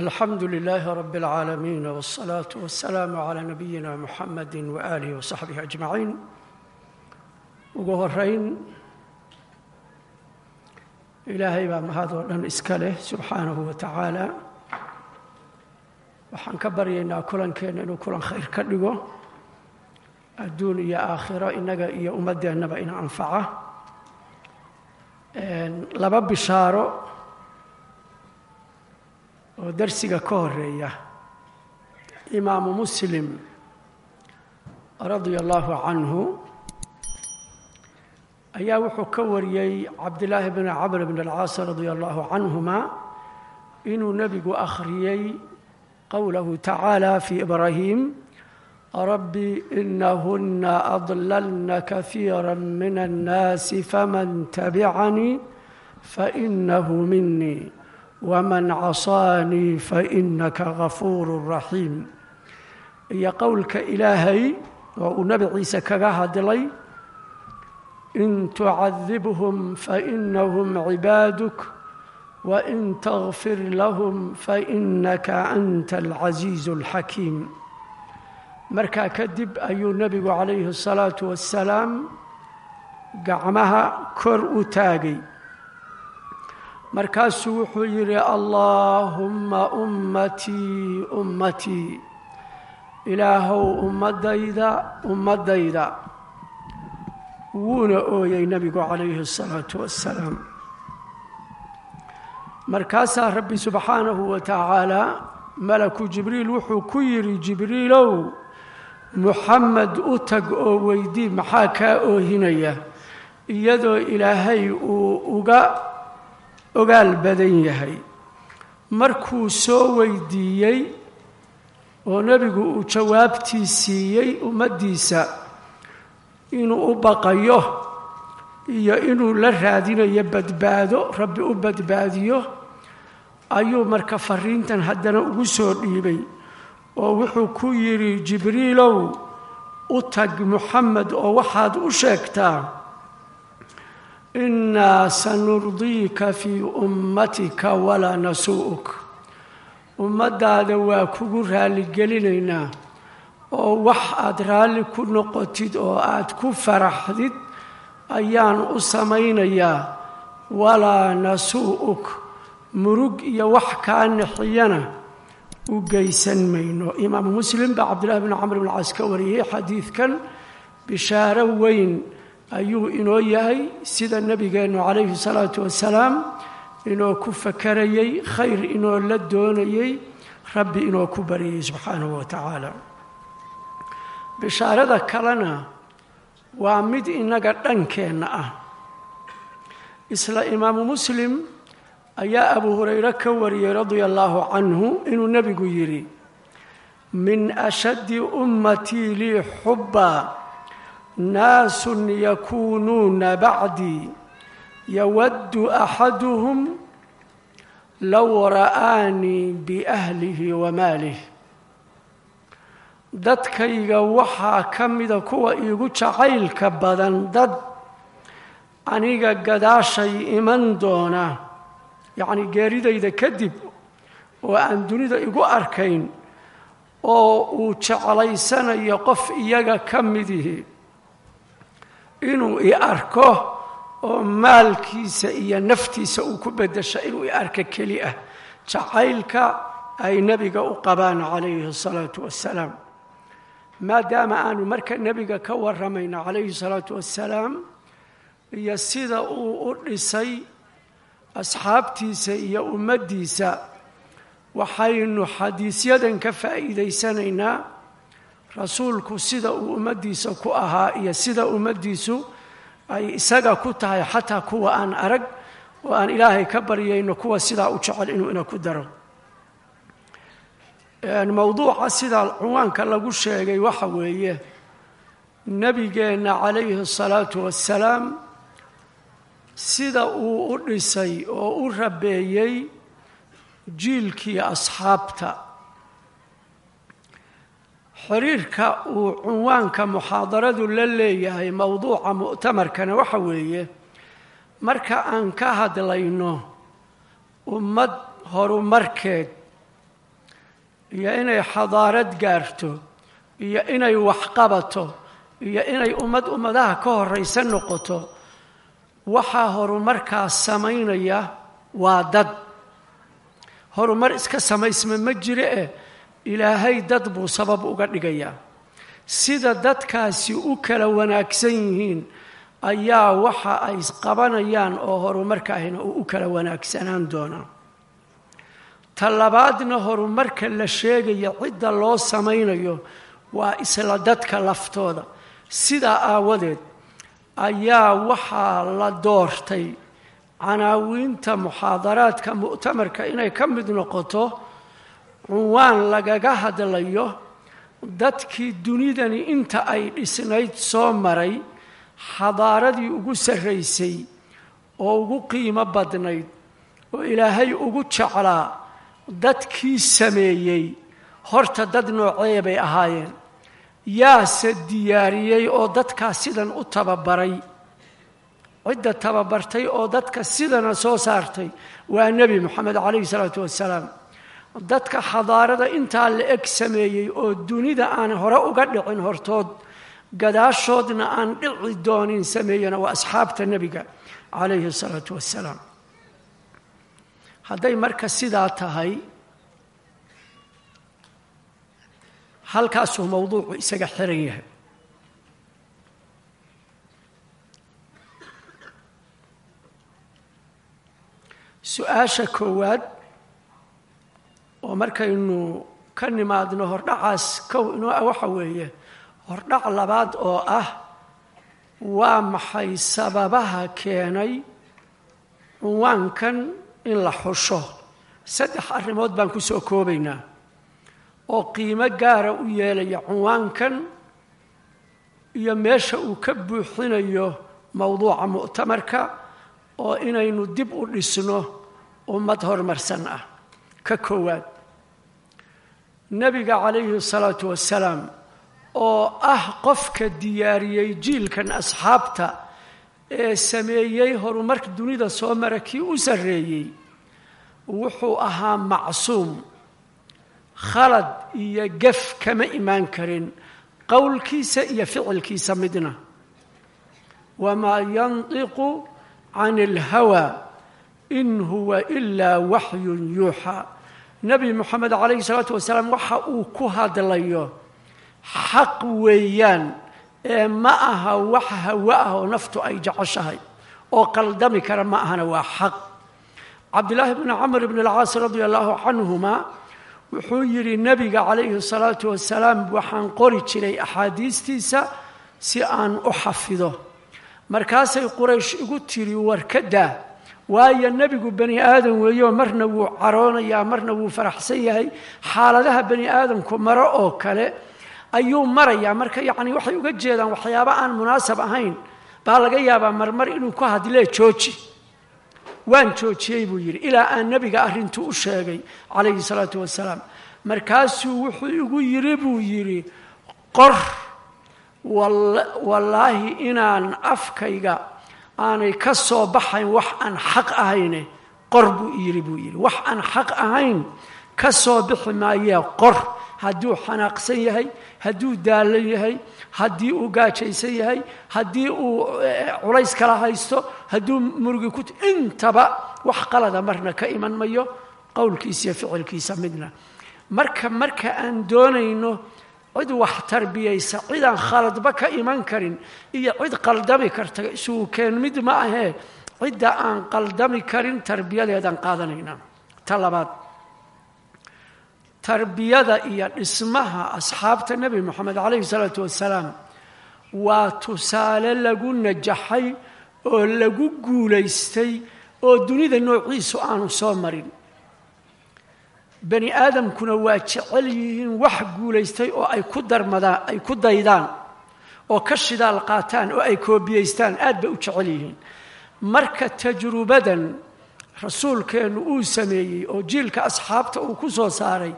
alxamdu lilaahi rabi اlcaalamiin wاsalaatu wasalaamu calaa nabiyina muxamadi waaalihi wasaxbihi ajmaciin ugu horeyn ilaahay baa mahad oo dhan iska leh subxaanahu wa tacaala waxaan ka baryaynaa kulankeenna inuu kulan khayr ka dhigo adduun iyo aakhiro innaga iyo ummaddeennaba ina anfaca. Laba bishaaro oo darsiga ka horreeya imaamu muslim radia allahu canhu ayaa wuxuu ka wariyey cabdillaahi bn camr bn alcaas radia allahu canhuma inuu nebigu akhriyey qowlahu tacaala fi ibraahim rabbi inahuna adlalna kahiira min annaasi faman tabicanii fainahu minii wman casaanii fainaka gafuuru raxiim iyo qowlka ilaahay oo uu nebi ciise kaga hadlay in tucadibhum fainahum cibaaduk wain tagfir lahum fainaka anta alcasiizu alxakiim markaa kadib ayuu nebigu calayhi الsalaatu wassalaam gacmaha kor u taagay markaasuu wuxuu yidhi allaahumma ummatii ummatii ilaahow ummadayda ummadayda wuuna ooyey nebigu calayhi الsalaatu wassalaam. Markaasaa rabbi subxaanahu wa tacaala malaku jibriil wuxuu ku yidhi jibriilow muxamed u tag oo weydii maxaa kaa oohinaya? Iyadoo ilaahay uu uga ogaal badan yahay. Markuu soo weydiiyey oo nebigu uu jawaabtii siiyey ummaddiisa inuu u baqayo iyo inuu la raadinayo badbaado rabbi u badbaadiyo ayuu marka fariintan haddana ugu soo dhiibay oo wuxuu ku yidhi jibriilow u tag muxamed oo waxaad u sheegtaa innaa sanurdiika fii ummatika walaa nasuu'uk ummaddaada waa kugu raalligelinaynaa oo wax aad raalli ku noqotid oo aad ku faraxdid ayaan u samaynayaa. Walaa nasuu'uk murug iyo wax kaa nixiyana u geysan mayno. Imaamu muslim baa cabdillahi bn camr bn caas ka wariyey xadiidkan bishaaro weyn ayuu inoo yahay sida nebigeennu calayhi salaatu wasalaam inoo ku fakarayey khayr inoo la doonayey rabbi inoo ku baryay subxaanahu wa tacaala. Bishaarada kalena waa mid innaga dhankeenna ah. Isla imaamu muslim ayaa abu hurayre ka wariyey radia allaahu canhu inuu nebigu yidhi min ashaddi ummatii lii xubba naasun yakuunuuna bacdii yawaddu axaduhum low ra'aanii biahlihi wa maalih dadkayga waxaa ka mida kuwa iigu jacaylka badan dad aniga gadaashay iman doona yacnii geeridayda kadib oo aan dunida igu arkayn oo uu jeclaysanayo qof iyaga ka midihi inuu i arko oo maalkiisa iyo naftiisa uu ku beddesho inuu i arko keli ah jacaylka ay nebiga u qabaan calayhi asalaatu wassalaam. Maadaama aanu marka nebiga ka warramayno calayhi salaatu wassalaam iyo sida uu u dhisay asxaabtiisa iyo ummaddiisa waxaynu xadiisyadan ka faa'iidaysanaynaa rasuulku sida uu ummaddiisa ku ahaa iyo sida ummaddiisu ay isaga ku tahay xataa kuwa aan arag oo aan ilaahay ka baryayno kuwa sidaa u jecel inuu ina ku daro. Mowduuca sida cunwaanka lagu sheegay waxa weeye nebigeenna calayhi asalaatu wassalaam sida uu u dhisay oo u rabeeyey jiilkii asxaabta xiriirka uu cunwaanka muxaadaradu la leeyahay mowduuca mu'tamarkana waxa weeye marka aan ka hadlayno ummad horumarkeed iyo inay xadaarad gaarto iyo inay waxqabato iyo inay ummad ummadaha ka horaysa noqoto waxaa horumarkaas samaynaya waa dad. Horumar iska samaysma ma jire eh ilaahay dad buu sabab uga dhigayaa. Sida dadkaasi u kala wanaagsan yihiin ayaa waxa ay qabanayaan oo horumarka ahna uu u kala wanaagsanaan doonaa. Ta labaadna horumarka la sheegaya cidda loo samaynayo waa isla dadka laftooda. Sidaa aawadeed ayaa waxaa la doortay canaawiinta muxaadaraadka mu'tamarka inay ka mid noqoto cunwaan lagaga hadlayo dadkii dunidani inta ay dhisnayd soo maray xadaaradii ugu sarraysay oo ugu qiimo badnayd oo ilaahay ugu jeclaa dadkii sameeyey horta dad noocee bay ahaayeen. Yaase diyaariyey oo dadkaa sidan u tababaray. Cidda tababartay oo dadka sidana soo saartay. Waa nebi moxamed calayhi salaatu wasalaam dadka xadaarada intaa la eg sameeyey oo dunida aan hore uga dhicin hortood gadaashoodna aan dhici doonin sameeyena waa asxaabta nebiga calayhi salaatu wasalaam hadday marka sidaa tahay halkaasuu mowduucu isaga xiran yahay. Su'aasha koowaad markaynu ka nimaadno hordhacaas kow ah waxa weeye hordhac labaad oo ah waa maxay sababaha keenay cunwaankan in la xusho? Saddex arrimood baan ku soo koobaynaa. Oo qiimo gaara u yeelaya cunwaankan iyo meesha uu ka buuxinayo mowduuca mu'tamarka oo inaynu dib u dhisno ummad horumarsan ah. Ka koowaad nebiga calayhi salaatu wasalaam oo ah qofka diyaariyey jiilkan asxaabta ee sameeyey horumarka dunida soo mara kii u sarreeyey wuxuu ahaa macsuum khalad iyo gef kama imaan karin qowlkiisa iyo ficilkiisa midna. Wamaa yantiqu can alhawa in huwa ilaa waxyun yuuxaa nebi moxamed calayhi salaatu wasalaam waxa uu ku hadlayo xaq weeyaan ee ma aha wax hawo ah oo naftu ay jeceshahay oo qaldami kara ma ahana waa xaq. Cabdillaahi bni camr bn alcaas radia allahu canhuma wuxuu yidhi nebiga calayhi salaatu wasalaam waxaan qori jiray axaadiistiisa si aan u xafido. Markaasay quraysh igu tiri warkadaa waayo nebigu bani aadam weeyo marna wuu caroonayaa marna wuu faraxsan yahay. Xaaladaha bani aadamku maro oo kale ayuu marayaa. Marka yacni waxay uga jeedaan waxyaabo aan munaasab ahayn baa laga yaabaa marmar inuu ku hadlee jooji. Waan joojiyey buu yidhi ilaa aan nebiga arrintu u sheegay calayhi salaatu wasalaam. Markaasuu wuxuu igu yidhi buu yidhi qor wallaahi inaan afkayga aanay ka soo baxayn wax aan xaq ahayne qor buu yidhi buu yidhi wax aan xaq ahayn ka soo bixi maayee qor. Hadduu xanaaqsan yahay hadduu daallan yahay haddii uu gaajaysan yahay haddii uu culays kala haysto hadduu murugi ku intaba wax qalada marna ka iman mayo qowlkiisa iyo ficilkiisa midna. Marka marka aan doonayno cid wax tarbiyaysa cidaan khaladba ka iman karin iyo cid qaldami karta isugu keen mid ma ahee cidda aan qaldami karin tarbiyadeedaan qaadanaynaa ta labaad tarbiyada iyo dhismaha asxaabta nebi moxamed calayhi salaatu wasalaam waa tusaale lagu najaxay oo lagu guulaystay oo dunida noociisu aanu soo marin bani aadamkuna waa jecel yihiin wax guulaystay oo ay ku darmadaan ay ku daydaan oo ka shidaal qaataan oo ay koobiyaystaan aad bay u jecel yihiin. Marka tajrubadan rasuulkeennu uu sameeyey oo jiilka asxaabta uu ku soo saaray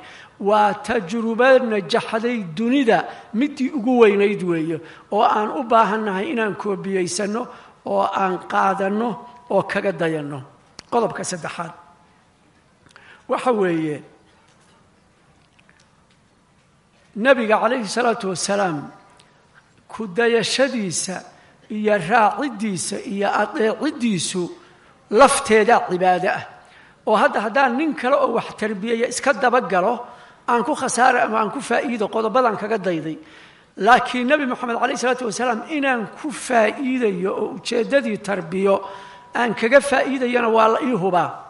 waa tajruba najaxday dunida midii ugu weynayd weeye oo aan u baahannahay inaan koobiyaysanno oo aan qaadanno oo kaga dayanno. Qodobka saddexaad waxa weeye nebiga calayhi salaatu wasalaam ku dayashadiisa iyo raaciddiisa iyo adeeciddiisu lafteedaa cibaado ah. Oo hadda haddaan nin kale oo wax tarbiyeeya iska dabagalo aan ku khasaara ama aan ku faa'iido qodobadan kaga dayday. Laakiin nebi moxamed calayh isalaatu wasalaam inaan ku faa'iidayo oo ujeeddadii tarbiyo aan kaga faa'iidayana waa la ii hubaa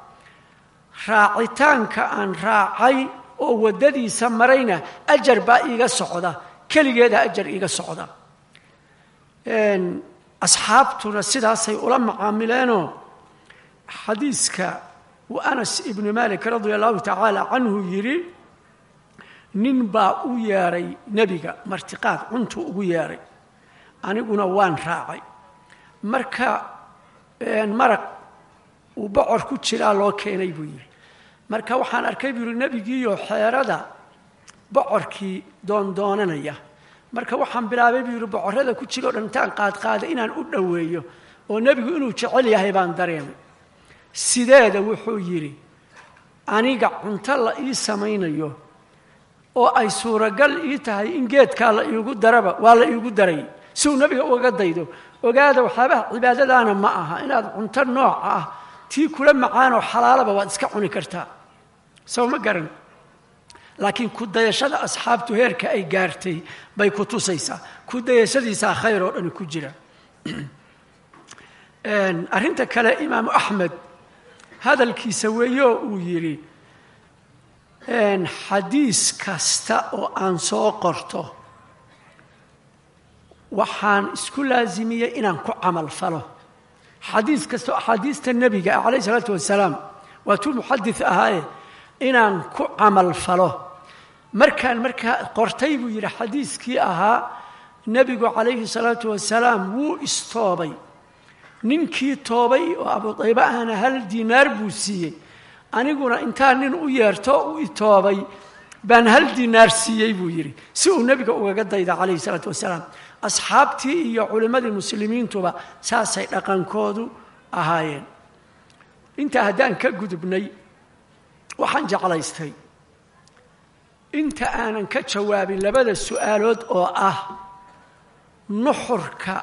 raacitaanka aan raacay oo waddadiisa marayna ajar baa iiga socda. Keligeeda ajar iiga socda. Asxaabtuna sidaasay ula macaamileenoo xadiiska uu anas ibnu malik radia allahu tacaala canhu yidhi nin baa u yeedhay nebiga martiqaad cuntuu ugu yeedhay aniguna waan raacay. Marka maraq uu bocor ku jiraa loo keenay buu yidhi marka waxaan arkay buu yidhi nebigiiyo xeerada bocorkii doondoonanaya marka waxaan bilaabay buu yidhi bocorrada ku jira o dhan intaan qaadqaada inaan u dhoweeyo oo nebigu inuu jecel yahay baan dareemay. Sideeda wuxuu yidhi aniga cunto la ii samaynayo oo ay suuragal ii tahay in geedkaa la iigu daraba waa la iigu daray. Si uu nebiga ugaga daydo. Ogaada waxyaabaha cibaadadaana ma aha. Inaad cunto nooca ah tii kula macaanoo xalaalaba waad iska cuni kartaa soo ma garan. Laakiin ku dayashada asxaabtu heerka ay gaartay bay ku tusaysaa ku dayashadiisaa khayr oo dhani ku jira. Arrinta kale imaamu axmed hadalkiisa weeyo uu yidhi xadiis kasta oo aan soo qorto waxaan isku laasimiyey inaan ku camal falo. Xadiis kasta oo axaadiista nebiga ah calayh isalaatu wasalaam waa tuu muxadis ahaaye inaan ku camal falo. Markaan markaa qortay buu yidhi xadiiskii ahaa nebigu calayhi salaatu wasalaam wuu istoobay. Ninkii toobay oo abudayba ahna hal diinaar buu siiyey. Aniguna intaa nin u yeerto u itoobay baan hal diinaar siiyey buu yidhi si uu nebiga ugaga dayda calayhi salaatu wasalaam. Asxaabtii iyo culimmadii muslimiintuba saasay dhaqankoodu ahaayeen. Intaa haddaan ka gudubnay waxaan jeclaystay. Inta aanan ka jawaabin labada su'aalood oo ah nuxurka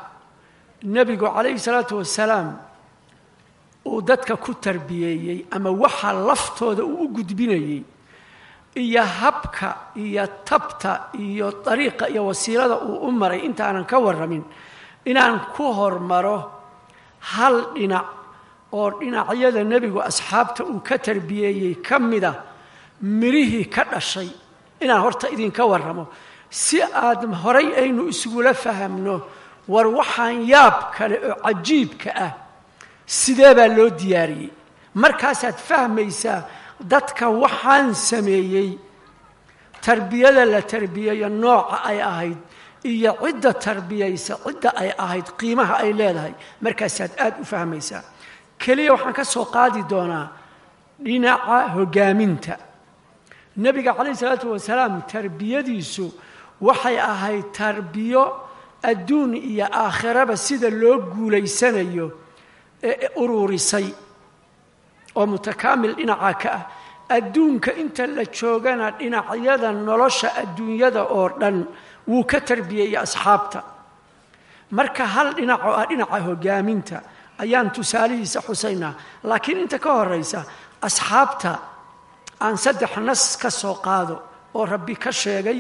nebigu calayhi salaatu wasalaam uu dadka ku tarbiyeeyey ama waxa laftooda uu u gudbinayey iyo habka iyo tabta iyo dariiqa iyo wasiilada uu u maray intaanan ka warramin inaan ku hormaro hal dhinac oo dhinacyada nebigu asxaabta uu ka tarbiyeeyey ka mida mirihii ka dhashay. Inaan horta idinka warramo si aad horay aynu isgula fahamno war waxaan yaab kale oo cajiibka ah sidee baa loo diyaariyey? Markaasaad fahmaysaa dadka waxaan sameeyey tarbiyada la tarbiyeeyo nooca ay ahayd iyo cidda tarbiyaysa cidda ay ahayd qiimaha ay leedahay markaasaad aada u fahmaysaa keliya waxaan ka soo qaadi doonaa dhinaca hoggaaminta nebiga calayhi salaatu wasalaam tarbiyadiisu waxay ahayd tarbiyo adduun iyo aakhiraba sida loo guulaysanayo ee uruurisay. Oo mutakaamil dhinaca ka ah. Adduunka inta la joogana dhinacyada nolosha adduunyada oo dhan wuu ka tarbiyeeyey asxaabta. Marka hal dhinac oo ah dhinaca hoggaaminta ayaan tusaalihiisa xusaynaa laakiin inta ka horaysa asxaabta aan saddex nas ka soo qaado oo rabbi ka sheegay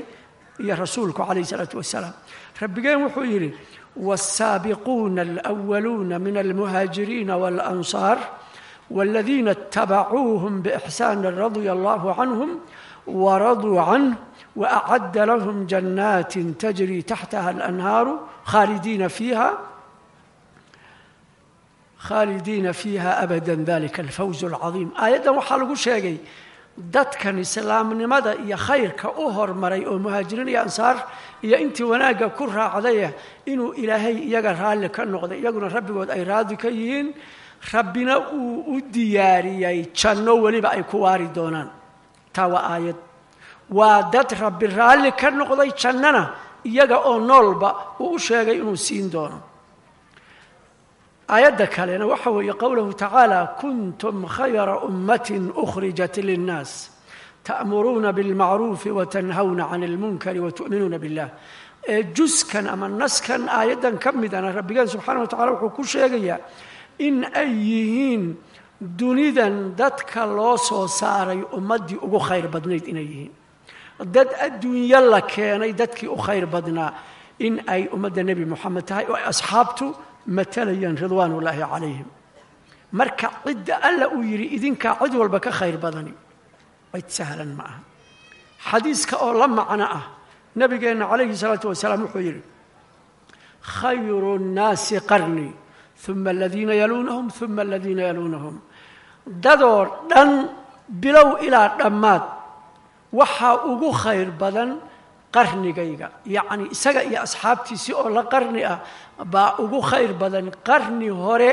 iyo rasuulku calayh isalaatu wasalaam rabbigeen wuxuu yidhi waasaabiquuna alwaluuna min almuhaajiriina waalansaar والذين اتبعوهم بإحسان رضي الله عنهم ورضوا عنه وأعد لهم جنات تجري تحتها الأنهار خالدين فيها khaalidiina fiiha abadan dalika alfawzu alcadiim aayaddan waxaa lagu sheegay dadkan islaamnimada iyo khayrka u hormaray oo muhaajiriin iyo ansaar iyo intii wanaagga ku raacdaya inuu ilaahay iyaga raalli ka noqday iyaguna rabbigood ay raadi ka yihiin rabbina uu u diyaariyay janno weliba ay ku waari doonaan. Taa waa aayad. Waa dad rabbi raalli ka noqday jannana iyaga oo noolba uu u sheegay inuu siin doono aayadda kalena waxa weeye qowlahu tacaala kuntum khayra ummatin ukhrijat linnaas ta'muruuna bilmacruufi watanhawna can ilmunkari watu'minuuna billah. Juskan ama naskan aayaddan ka midana rabbigeen subxaana wa tacala wuxuu ku sheegayaa in ay yihiin dunidan dadka loo soo saaray ummaddii ugu khayr badnayd inay yihiin. Dad adduunyo la keenay dadkii u khayr badnaa in ay ummadda nebi moxamed tahay oo ay asxaabtu matalayaan ridwaan ullaahi calayhim. Marka cidda alla uu yidhi idinkaa cid walba ka khayr badani cid sahlan ma aha. Xadiiska oo la macno ah nabigeenna calayhi salaatu wasalaam wuxuu yidhi khayru nnaasi qarnii uma aladiina yaluunahum uma aladiina yaluunahum. Dadoo dhan bilow ilaa dhammaad waxaa ugu khayr badan qarnigayga yacni isaga iyo asxaabtiisii oo la qarni ah baa ugu khayr badan qarni hore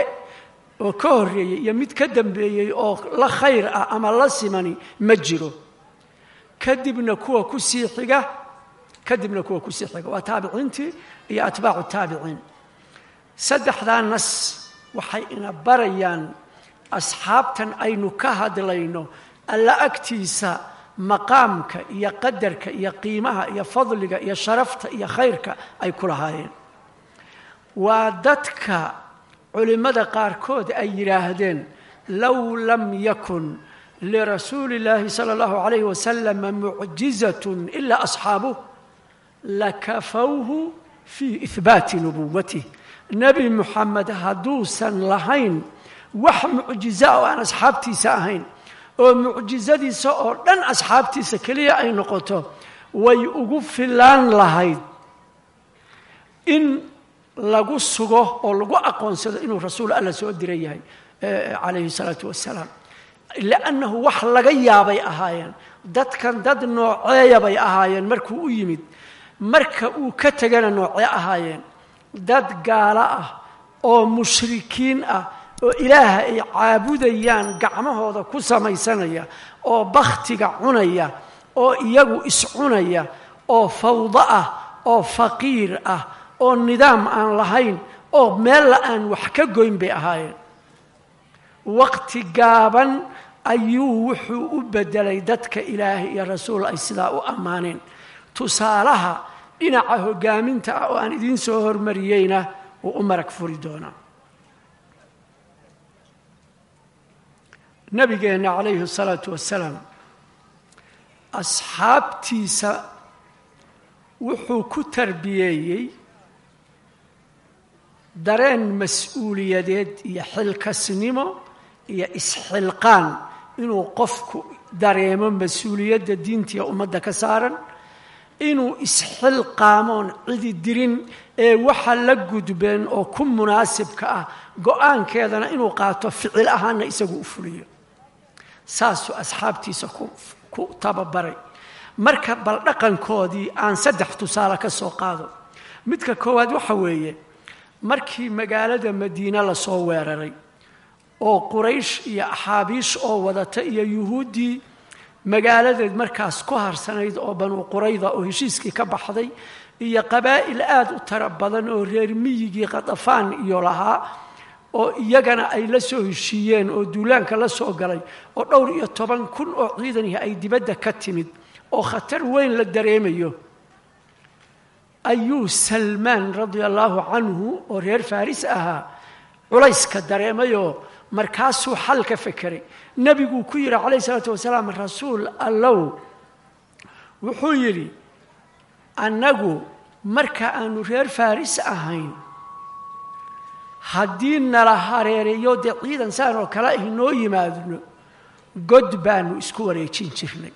oo ka horreeyey iyo mid ka dambeeyey oo la khayr ah ama la simani ma jiro. Kadibna kuwa ku sii xiga kadibna kuwa ku sii xiga. Waa taabiciintii iyo atbaacu taabiciin saddexdaa nas waxay ina barayaan asxaabtan aynu ka hadlayno alla agtiisa maqaamka iyo qadarka iyo qiimaha iyo fadliga iyo sharafta iyo khayrka ay ku lahaayeen. Waa dadka culimmada qaarkood ay yidhaahdeen low lam yakun lirasuuli illaahi sala allahu calayhi wasalama mucjizatun ilaa asxaabuh lakafawhu fii ihbaati nubuwatih nebi muxamed hadduusan lahayn wax mucjiza oo aan asxaabtiisa ahayn oo mucjizadiisa oo dhan asxaabtiisa keliya ay noqoto way ugu filaan lahayd in lagu sugo oo lagu aqoonsado inuu rasuul alla soo dira yahay calayhi salaatu wasalaam liannahu wax laga yaabay ahaayeen. Dadkan dad nooceeya bay ahaayeen markuu u yimid. Marka uu ka tegana noocee ahaayeen dad gaalo ah oo mushrikiin ah oo ilaaha ay caabudayaan gacmahooda ku samaysanaya oo bakhtiga cunaya oo iyagu iscunaya oo fawdo ah oo faqiir ah oo nidaam aan lahayn oo meella aan wax ka goyn bay ahaayeen. Waqti gaaban ayuu wuxuu u bedelay dadka ilaahay iyo rasuul ay sidaa u ammaaneen. Tusaalaha dhinaca hoggaaminta ah oo aan idiin soo hormariyeyna uu u marag furi doonaa nabigeenna calayhi salaatu wasalaam asxaabtiisa wuxuu ku tarbiyeeyey dareen mas'uuliyadeed iyo xilkasnimo iyo isxilqaan inuu qofku dareemo mas'uuliyadda diintiiyo ummadda ka saaran inuu isxilqaamoon cidi dirin ee waxa la gudbeen oo ku munaasibka ah go'aankeedana inuu qaato ficil ahaanna isagu u fuliyo saasuu asxaabtiisa ku tababaray. Marka bal dhaqankoodii aan saddex tusaale ka soo qaado. Midka koowaad waxa weeye markii magaalada madiine la soo weeraray oo quraysh iyo axaabiish oo wadata iyo yuhuuddii magaaladeed markaas ku harsanayd oo banuu qurayda oo heshiiskii ka baxday iyo qabaa'il aad u tara badan oo reer miyigii qadafaan iyo lahaa oo iyagana ay la soo heshiiyeen oo duulaanka la soo galay oo dhowr iyo toban kun oo ciidanihi ay dibadda ka timid oo khatar weyn la dareemayo ayuu salmaan radia allaahu canhu oo reer faris ahaa culayska dareemayoo markaasuu xal ka fekeray. Nebiguu ku yidhi calayh isalaatu wasalaam rasuul allow wuxuu yidhi annagu marka aanu reer faris ahayn haddii nala hareereeyo dee ciidan saan oo kale ay noo yimaadno god baanu isku wareejin jirnay.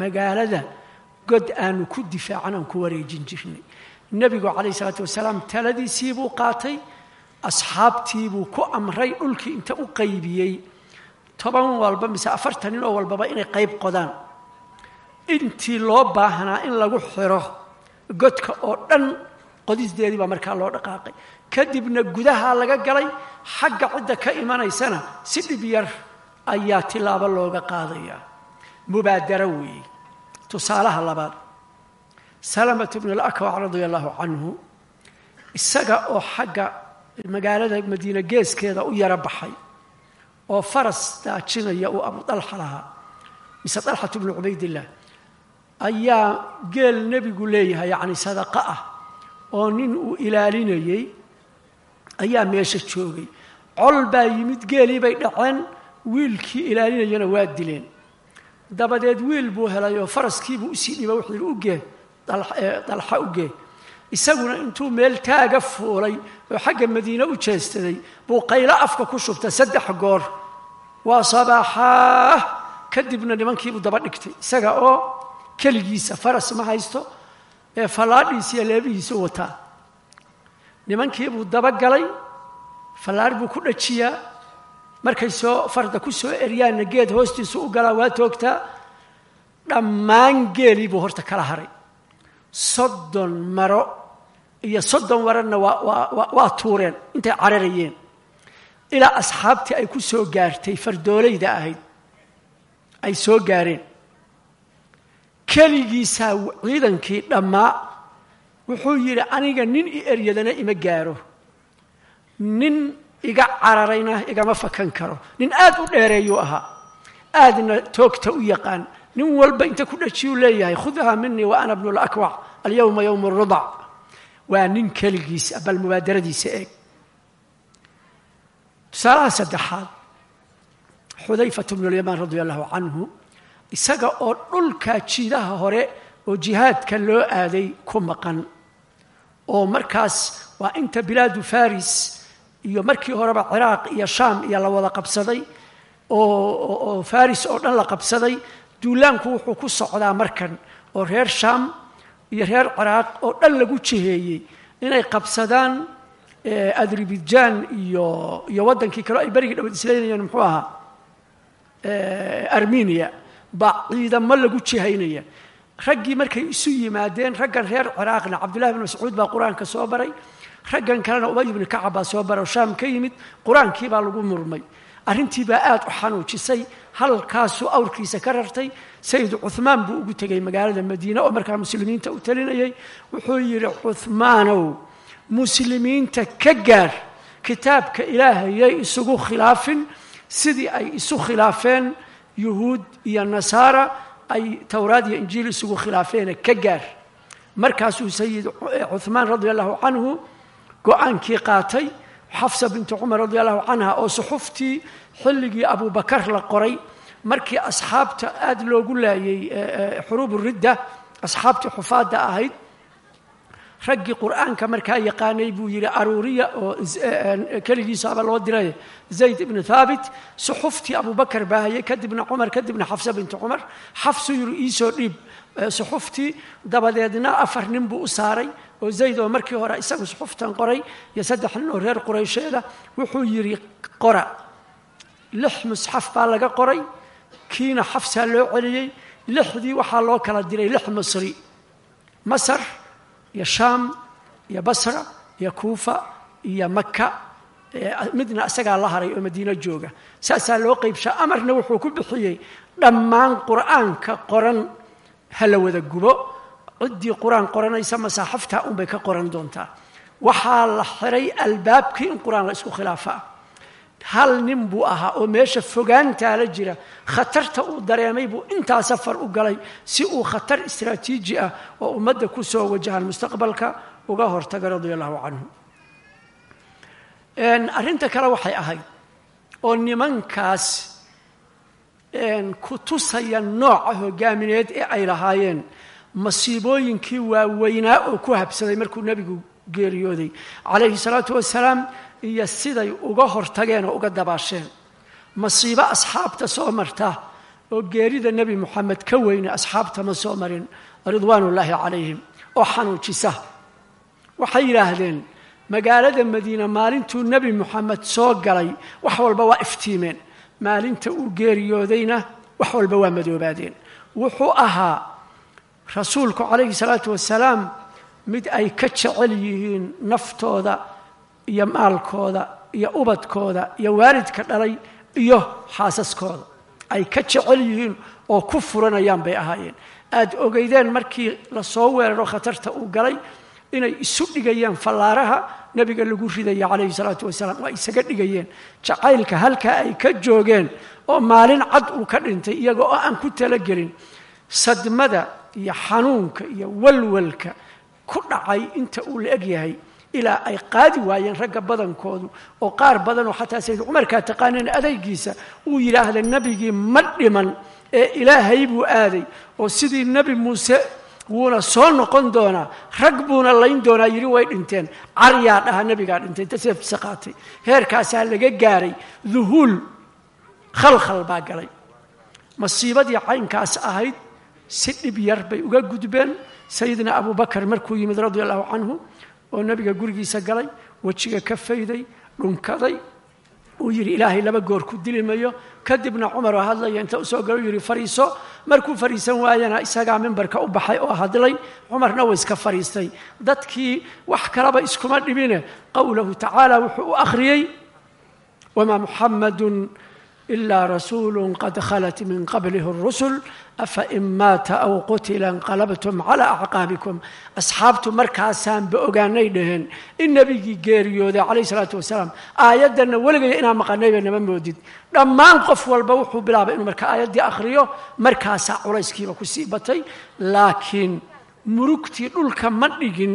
Magaalada god aanu ku difaacan aan ku wareejin jirnay. Nebigu calayh isalaatu wasalaam taladiisii buu qaatay asxaabtiibuu ku amray dhulkii inta u qaybiyey. Toban walba mise afartan nin oo walbaba inay qayb qodaan. Intii loo baahnaa in lagu xiro godka oo dhan qodisdeedii baa markaa loo dhaqaaqay kadibna gudaha laga galay xagga cidda ka imanaysana si dhib yar ayaa tilaabo looga qaadayaa mubaadaro weeye tusaalaha labaad. Salamatu bnu alakwac radia allahu canhu isaga oo xagga magaalada madiine geeskeeda u yaro baxay oo faras daajinaya uu abudalxa lahaa mise dalxatu bnu cubaydillah ayaa geel nebigu leeyahay yacni sadaqo ah oo nin uu ilaalinayey ayaa meesha joogay. Col baa yimid geelii bay dhaceen wiilkii ilaalinayana waa dileen. Dabadeed wiil buu helay oo faraskiibuu u sii dhiba wuxuu yidhi ugee dalxa ugee. Isaguna intuu meel taaga fuulay oo xagga madiine u jeestaday buu qaylo afka ku shubtay saddex goor. Waa sabaaxaa kadibna nimankiibuu daba dhigtay. Isaga oo keligiisa faras ma haysto ee fallaadhiisa iyo leebihiisu wataa nimankiibuu dabagalay fallaadh buu ku dhajiyaa markay soo farda ku soo eryaanna geed hoostiisu u galaa waa toogtaa dhammaan geelii buu horta kala haray. Soddon maro iyo soddon waranna waa tuureen intay cararayeen. Ilaa asxaabtii ay ku soo gaartay fardoolayda ahayd ay soo gaareen. Keligiisaa ciidankii dhammaa wuxuu yidhi aniga nin i eryadana ima gaaro. Nin iga cararayna igama fakan karo. Nin aad u dheereeyuu ahaa. Aadna toogta u yaqaan. Nin walba inta ku dhajiyuu leeyahay khudhaa minii wa ana bnu lakwac alyowma yowm rudac waa nin keligiisa bal mubaadaradiisa eeg. Tusaalaha saddexaad xudayfatu bnu lyamaan radia allahu canhu isaga oo dhulka jiidaha hore oo jihaadka loo aaday ku maqan oo markaas waa inta bilaadu faris iyo markii horeba ciraaq iyo shaam iyo la wada qabsaday oo faris oo dhan la qabsaday. Duulaanku wuxuu ku socdaa markan oo reer shaam iyo reer ciraaq oo dhan lagu jiheeyey inay qabsadaan adribijaan iyo iyo waddankii kaleo ay berigii dhawad isleynayeen muxuu ahaa armeniya baa ciidamo lagu jihaynaya raggii markay isu yimaadeen raggan reer ciraaqna cabdullahi bn mascuud baa qur'aanka soo baray. Raggan kalena ubay ibni kacab baa soo baray oo shaam ka yimid. Qur'aankii baa lagu murmay. Arrintii baa aad u xanuujisay halkaasuu awrkiisa ka rartay. Sayid cuhmaan buu ugu tegay magaalada madiine oo markaa muslimiinta u talinayay. Wuxuu yidhi cuhmaanow muslimiinta ka gaar kitaabka ilaahayay isugu khilaafin. Sidii ay isu khilaafeen yuhuud iyo nasaara ay towraad iyo injiil isugu khilaafeene ka gaar. Markaasuu sayid cuhmaan radia allahu canhu go'aankii qaatay xafsa bintu cumar radia allahu canha oo suxuftii xilligii abubakar la qoray. Markii asxaabta aada loogu laayay xuruub ridda asxaabtii xufaadda ahayd raggii qur'aanka markaa yaqaanay buu yidhi aruuriya oo keligiisaaba loo diray zayd ibnu thaabit suxuftii abubakar baahayay kadibna cumar kadibna xafsa bintu cumar. Xafsu yidhi iisoo dhiib. Suxuftii dabadeedna afar nin buu u saaray oo zayd oo markii hore isagu suxuftan qoray iyo saddex nin oo reer quraysheeda wuxuu yidhi qora. Lix musxaf baa laga qoray kiina xafsaa loo celiyey lixdii waxaa loo kala diray lix masri. Masar iyo shaam iyo basra iyo kuufa iyo maka midna isagaa la haray oo madiino jooga saasaa loo qeybshaa amarna wuxuu ku bixiyey dhammaan qur'aanka qoran ha la wada gubo ciddii qur'aan qoranaysa masaaxafta unbay ka qoran doontaa waxaa la xiray albaabkii in qur'aan la isku khilaafaa hal nin buu ahaa oo meesha fogaantaala jira khatarta uu dareemay buu intaa safar u galay si uu khatar istraatiiji ah oo ummadda ku soo wajahan mustaqbalka uga hortaga radia allahu canhu arrinta kale waxay ahayd oo nimankaas ku tusaya nooca hogaamineed ee ay lahaayeen masiibooyinkii waaweynaa oo ku habsaday markuu nebigu geeriyooday. Calayhi salaatu wasalaam iyo siday uga hortageen oo uga dabaasheen. Masiibo asxaabta soo marta oo geerida nebi moxamed ka weyne asxaabta ma soo marin ridwaanullaahi calayhim oo xanuujisa. Waxay yidhaahdeen magaalada madiine maalintuu nebi moxamed soo galay wax walba waa iftiimeen. Maalinta uu geeriyoodayna wax walba waa madoobaadeen. Wuxuu ahaa rasuulku calayhi salaatu wasalaam mid ay ka jecel yihiin naftooda iyo maalkooda iyo ubadkooda iyo waalidka dhalay iyo xaasaskooda. Ay ka jecel yihiin oo ku furanayaan bay ahaayeen. Aad ogeydeen markii la soo weeraro khatarta uu galay inay isu dhigayeen fallaaraha nebiga lagu ridaya calayhi salaatu wasalaam waa isaga dhigayeen. Jacaylka halkaa ay ka joogeen oo maalin cad uu ka dhintay iyaga oo aan ku talagelin sadmada iyo xanuunka iyo walwalka ku dhacay inta uu la eg yahay ilaa ay qaadi waayeen ragga badankoodu oo qaar badanoo xataa sayd cumarkaa taqaaneen adaygiisa uu yidhaahda nebigii ma dhiman ee ilaahay buu aaday oo sidii nebi muuse wuuna soo noqon doonaa rag buuna layn doonaa yidhi way dhinteen. Caryaa dhaha nebigaa dhintay inta seeftiisa qaatay heerkaasaa laga gaaray duhuul khalkhal baa galay. Masiibadii caynkaas ahayd si dhib yar bay uga gudbeen. Sayidina abubakar markuu yimid radia allahu canhu oo nebiga gurigiisa galay wejiga ka fayday dhunkaday. Uu yidhi ilaahay laba goor ku dili mayo. Kadibna cumar oo hadlaya inta u soo galo yidhi fariiso. Markuu fariisan waayana isagaa mimbarka u baxay oo hadlay. Cumarna wa iska fariistay. Dadkii wax kalaba iskuma dhibine. Qowlahu tacaala wuxuu u akhriyey wamaa muxamadun ilaa rasuulu qad khalat min qablihi اrusul afain maata aw qutila inqalabtum calaa acqaabikum asxaabtu markaasaanba ogaanay dhaheen in nebigii geeriyooday calayh isalaatu wasalaam aayaddanna weligaya inaan maqanayba nama moodid dhammaan qof walba wuxuu bilaabay inuu marka aayaddii akhriyo markaasaa culayskiiba ku sii batay laakiin murugtii dhulka ma dhigin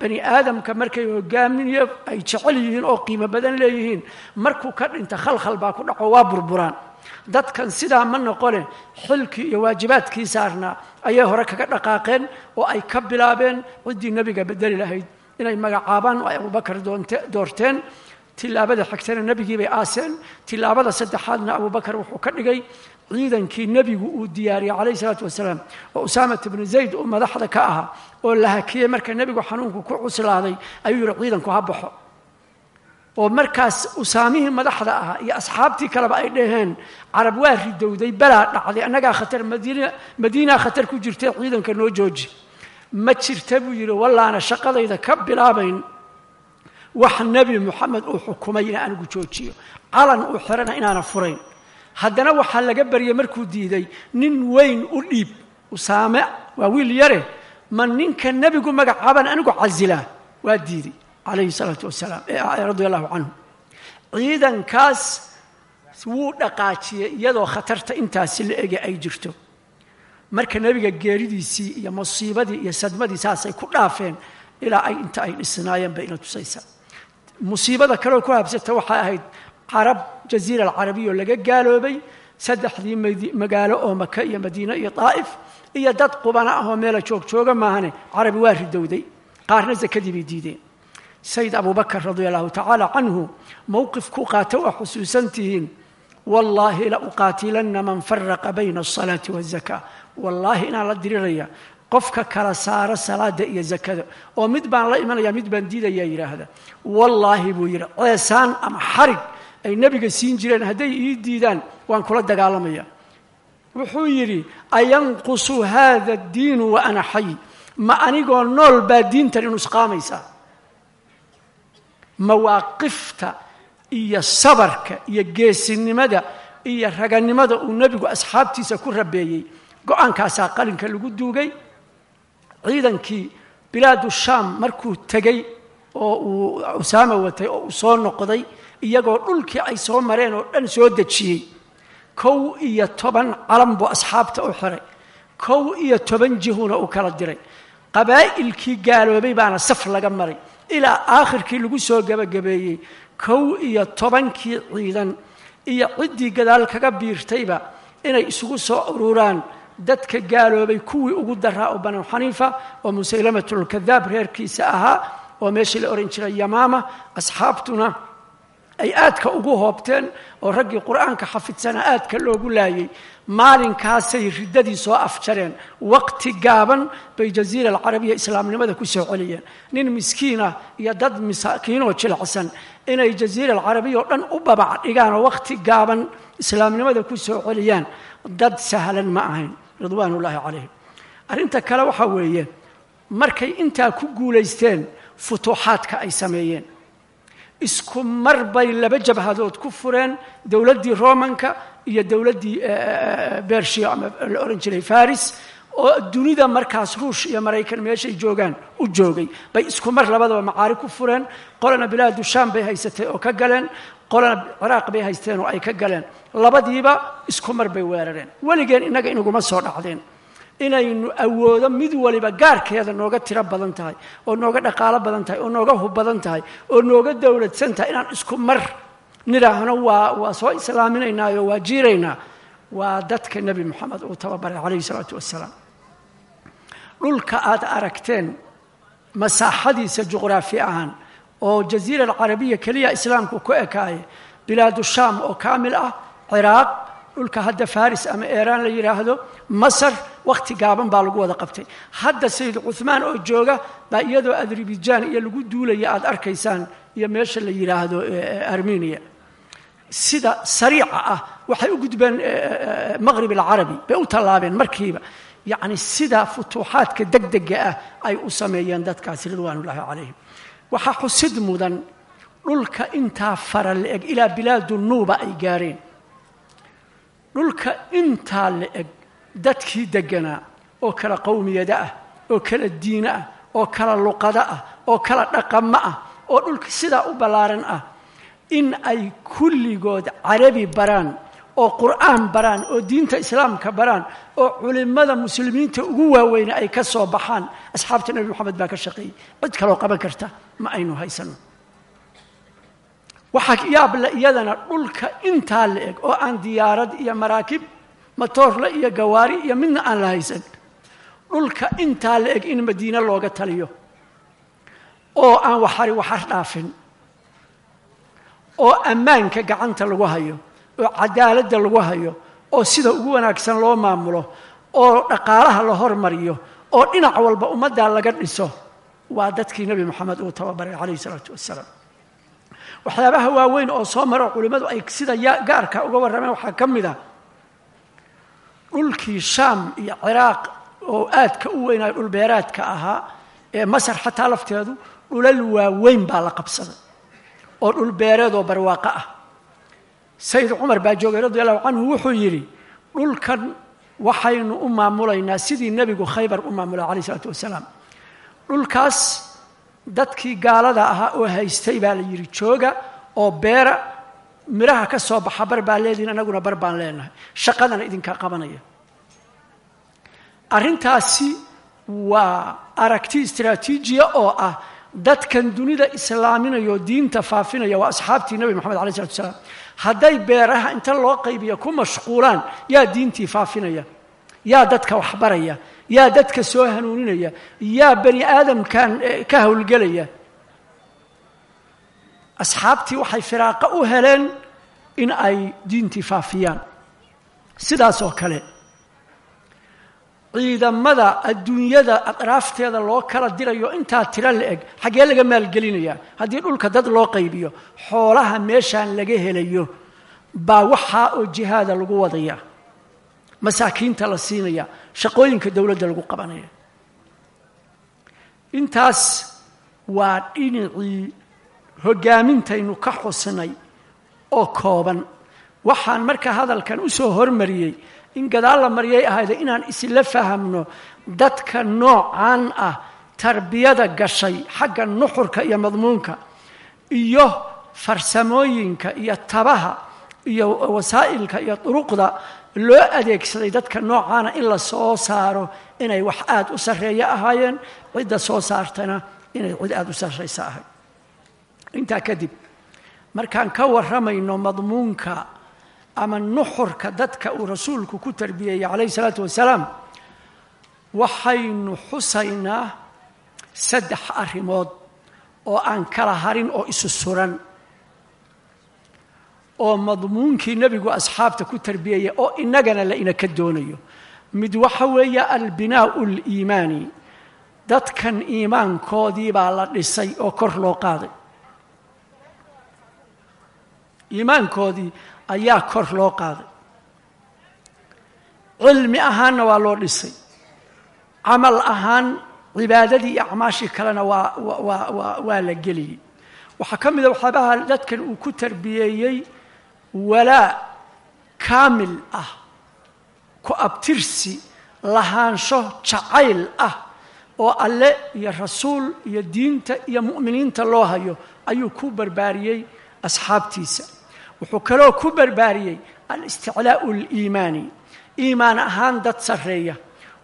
bani aadamka markay hogaamiye ay jecel yihiin oo qiimo badan leeyihiin markuu ka dhinta khalkhal baa ku dhaco waa burburaan. Dadkan sidaa ma noqone xilkii iyo waajibaadkii saarnaa ayay hore kaga dhaqaaqeen oo ay ka bilaabeen ciddii nebiga bedeli lahayd inay magacaabaan oo ay abubakar doorteen tilaabada xigtana nebigii bay aaseen. Tilaabada saddexaadna abubakar wuxuu ka dhigay ciidankii nebigu uu diyaariyey calayh isalaatu wasalaam oo usaamat bnu zayd uu madaxda ka ahaa oo la hakiyey marka nebigu xanuunku ku cuslaaday ayuu yihi ciidanku ha baxo. Oo markaas usaamihii madaxda ahaa iyo asxaabtii kaleba ay dhaheen carab waa ridowday balaa dhacday annagaa khatar madiina madiinaa khatar ku jirtay ciidanka noo jooji. Ma jirta buu yidhi wallaana shaqadayda ka bilaabayn wax nebi moxamed uu xukumay in anigu joojiyo. Calan uu xirana inaana furayn. Haddana waxaa laga baryay markuu diiday nin weyn u dhiib usaame waa wiil yare ma ninka nebigu magacaaban anigu casilaa waa diiday calayhi salaatu wasalaam radia allahu canhu. Ciidankaas wuu dhaqaajiyey iyadoo khatarta intaasi la ege ay jirto. Marka nebiga geeridiisii iyo musiibadii iyo sadmadii saasay ku dhaafeen ilaa ay inta ay dhisnaayeen bay ina tusaysaa musiibada kaleoo ku habsata waxay ahayd carab jaziira alcarabiya oo laga gaaloobay saddexdii magaalo oo maka iyo madiine iyo daa'if iyo dad qubana ah oo meela joogjooga maahane carabi waa ridowday. Qaarna sakadii bay diideen. Sayid abubakar radia allahu tacaala canhu mowqifkuu qaata waa xusuusan tihiin wallaahi la uqaatilanna man faraqa bayna asalaati waazaka wallaahi inaan la diriraya qofka kala saara salaada iyo zakada. Oo mid baan la imanaya mid baan diidaya yidhaahda wallaahi buu yidhi ceesaan ama xarig ay nebiga siin jireen hadday ii diidaan waan kula dagaalamaya. Wuxuu yidhi ayanqusu haada addiinu wa ana xay. Ma anigoo nool baa diintan inusqaamaysaa mawaaqifta iyo sabarka iyo geesinimada iyo raganimada uu nebigu asxaabtiisa ku rabeeyey go'aankaasaa qalinka lagu duugay ciidankii bilaadu shaam markuu tegey oo uu usaama watay oo uu soo noqday iyagoo dhulkii ay soo mareen oo dhan soo dejiyey kow iyo toban calan buu asxaabta u xiray. Kow iyo toban jihuna uu kala diray. Qabaa'ilkii gaaloobay baana saf laga maray. Ilaa aakhirkii lagu soo gebagabeeyey kow iyo tobankii ciidan iyo ciddii gadaal kaga biirtayba inay isugu soo ururaan dadka gaaloobay kuwii ugu daraa oo banu xaniifa oo musaylamatulkadaab reerkiisa ahaa oo meeshii la ohan jiray yamaama asxaabtuna ay aadka ugu hoobteen oo raggii qur'aanka xafidsanaa aadka loogu laayay. Maalinkaasay riddadii soo afjareen. Waqti gaaban bay jaziira alcarabiya islaamnimada ku soo celiyeen. Nin miskiinah iyo dad masaakiinoo jilicsan inay jaziira alcarabiya oo dhan u babac dhigaan oo waqti gaaban islaamnimada ku soo celiyaan dad sahlan ma ahayn ridwaan ullaahi calayhim. Arrinta kale waxaa weeye markay intaa ku guulaysteen futuuxaadka ay sameeyeen. Isku mar bay laba jabhadood ku fureen dowladdii romanka iyo dowladdii bershiya ama la jiray faris oo dunida markaas ruush iyo maraykan meeshay joogaan u joogay. Bay isku mar labadaba macaari ku fureen qolana bilaadu shaam bay haysatay oo ka galeen qolana ciraaq bay haysteen oo ay ka galeen. Labadiiba isku mar bay weerareen. Weligeen innaga inaguma soo dhacdeen. Inaynu awoodo mid waliba gaarkeeda nooga tiro badan tahay oo nooga dhaqaalo badan tahay oo nooga hub badan tahay oo nooga dowladsan tahay inaan isku mar nidhaahno waa waa soo islaaminaynaayo waa jiiraynaa. Waa dadka nebi moxamed uu tababaray calayhi salaatu wassalaam. Dhulka aad aragteen masaaxadiisa juqraafi ahaan oo jaziira alcarabiya keliya islaamku ku ekaaye bilaadu shaam oo kaamil ah ciraaq dhulka hadda faris ama eeraan la yidhaahdo masar wakhti gaaban baa lagu wada qabtay. Hadda sayid cuhmaan oo jooga baa iyadoo adribijaan iyo lagu duulaya aad arkaysaan iyo meesha la yidhaahdo armeniya sida sariica ah waxay u gudbeen maqrib alcarabi bay u tallaabeen markiiba. Yacni sida futuuxaadka degdega ah ay u sameeyeen dadkaasi ridwaanullaahi calayhim waxaa xusid mudan dhulka intaa fara la-eg ilaa bilaadu nuuba ay gaareen. Dhulka intaa la eg dadkii deganaa oo kala qowmiyada ah oo kala diine ah oo kala luqado ah oo kala dhaqamo ah oo dhulka sidaa u ballaaran ah in ay kulligood carabi baraan oo qur'aan baraan oo diinta islaamka baraan oo culimmada muslimiinta ugu waaweyne ay ka soo baxaan. Asxaabta nebi moxamed baa ka shaqeeyey. Cid kaloo qaban karta ma aynu haysano. Waxaa yaable iyadana dhulka intaa la eg oo aan diyaarad iyo maraakib matoorle iyo gawaari iyo midna aan la haysan. Dhulka intaa la eg in madiine looga taliyo. Oo aan waxari waxar dhaafin. Oo ammaanka gacanta lagu hayo oo cadaaladda lagu hayo oo sida ugu wanaagsan loo maamulo oo dhaqaalaha la hormariyo oo dhinac walba ummaddaa laga dhiso waa dadkii nebi moxamed uu tababaray calayhi isalaatu wassalaam. Waxyaabaha waaweyn oo soo maro culimmadu ay sida gaarka uga warrameen waxaa ka mid a dhulkii shaam iyo ciraaq oo aadka u weynaayo dhulbeeraadka ahaa ee masar xataa lafteedu dhulal waaweyn baa la qabsaday oo dhulbeereedoo barwaaqo ah. Sayid cumar baa joogay radi allahu canhu wuxuu yidhi dhulkan waxaynu u maamulaynaa sidii nebigu khaybar u maamulay calayh isalaatu wasalaam dhulkaas dadkii gaalada ahaa oo haystay baa la yidhi jooga oo beera midhaha ka soo baxa bar baa leedihin anaguna bar baan leenahay. Shaqadana idinkaa qabanaya. Arrintaasi waa aragti istraatiijiya oo ah dadkan dunida islaaminaya oo diinta faafinaya waa asxaabtii nebi moxamed alay slatu salaam hadday beeraha inta loo qaybiya ku mashquulaan yaa diintii faafinaya yaa dadka waxbaraya yaa dadka soo hanuuninaya yaa bani aadamkan ka howlgelaya asxaabtii waxay firaaqo u heleen in ay diintii faafiyaan. Sidaas oo kale ciidamada adduunyada atraafteeda loo kala dirayo intaa tiro la eg xaggee laga maalgelinaya. Haddii dhulka dad loo qaybiyo xoolaha meeshaan laga helayo baa waxaa oo jihaada lagu wadaya masaakiinta la siinaya shaqooyinka dowladda lagu qabanaya intaas waa dhinacii hogaamintaynu ka xusnay oo kooban. Waxaan marka hadalkan u soo hormariyey in gadaal la maryay ahayda inaan isla fahamno dadka noocan ah tarbiyada gashay xagga nuxurka iyo madmuunka iyo farsamooyinka iyo tabaha iyo wasaa'ilka iyo duruqda loo adeegsaday dadka noocaana in la soo saaro inay wax aada u sarreeya ahaayeen cidda soo saartana inay cid aada u sarraysa ahay intaa kadib markaan ka warramayno madmuunka ama nuxurka dadka uu rasuulku ku tarbiyeeyey calayhi salaatu wasalaam waxaynu xusaynaa saddex arrimood oo aan kala harin oo isu suran oo madmuunkii nebigu asxaabta ku tarbiyeeyey oo innagana la ina ka doonayo. Mid waxa weeye albinaau liimaani dadkan iimaankoodii baa la dhisay oo kor loo qaaday. Iimaankoodii ayaa kor loo qaaday. Cilmi ahaanna waa loo dhisay. Camal ahaan cibaadadii iyo acmaashii kalena waa waa waa waa la geliyey. Waxaa ka mida waxyaabaha dadkan uu ku tarbiyeeyey walaa kaamil ah ku abtirsi lahaansho jacayl ah oo alle iyo rasuul iyo diinta iyo mu'miniinta loo hayo ayuu ku barbaariyey asxaabtiisa. Wuxuu kaloo ku barbaariyey alisticlaa'u aliimaani iimaan ahaan dad sarreeya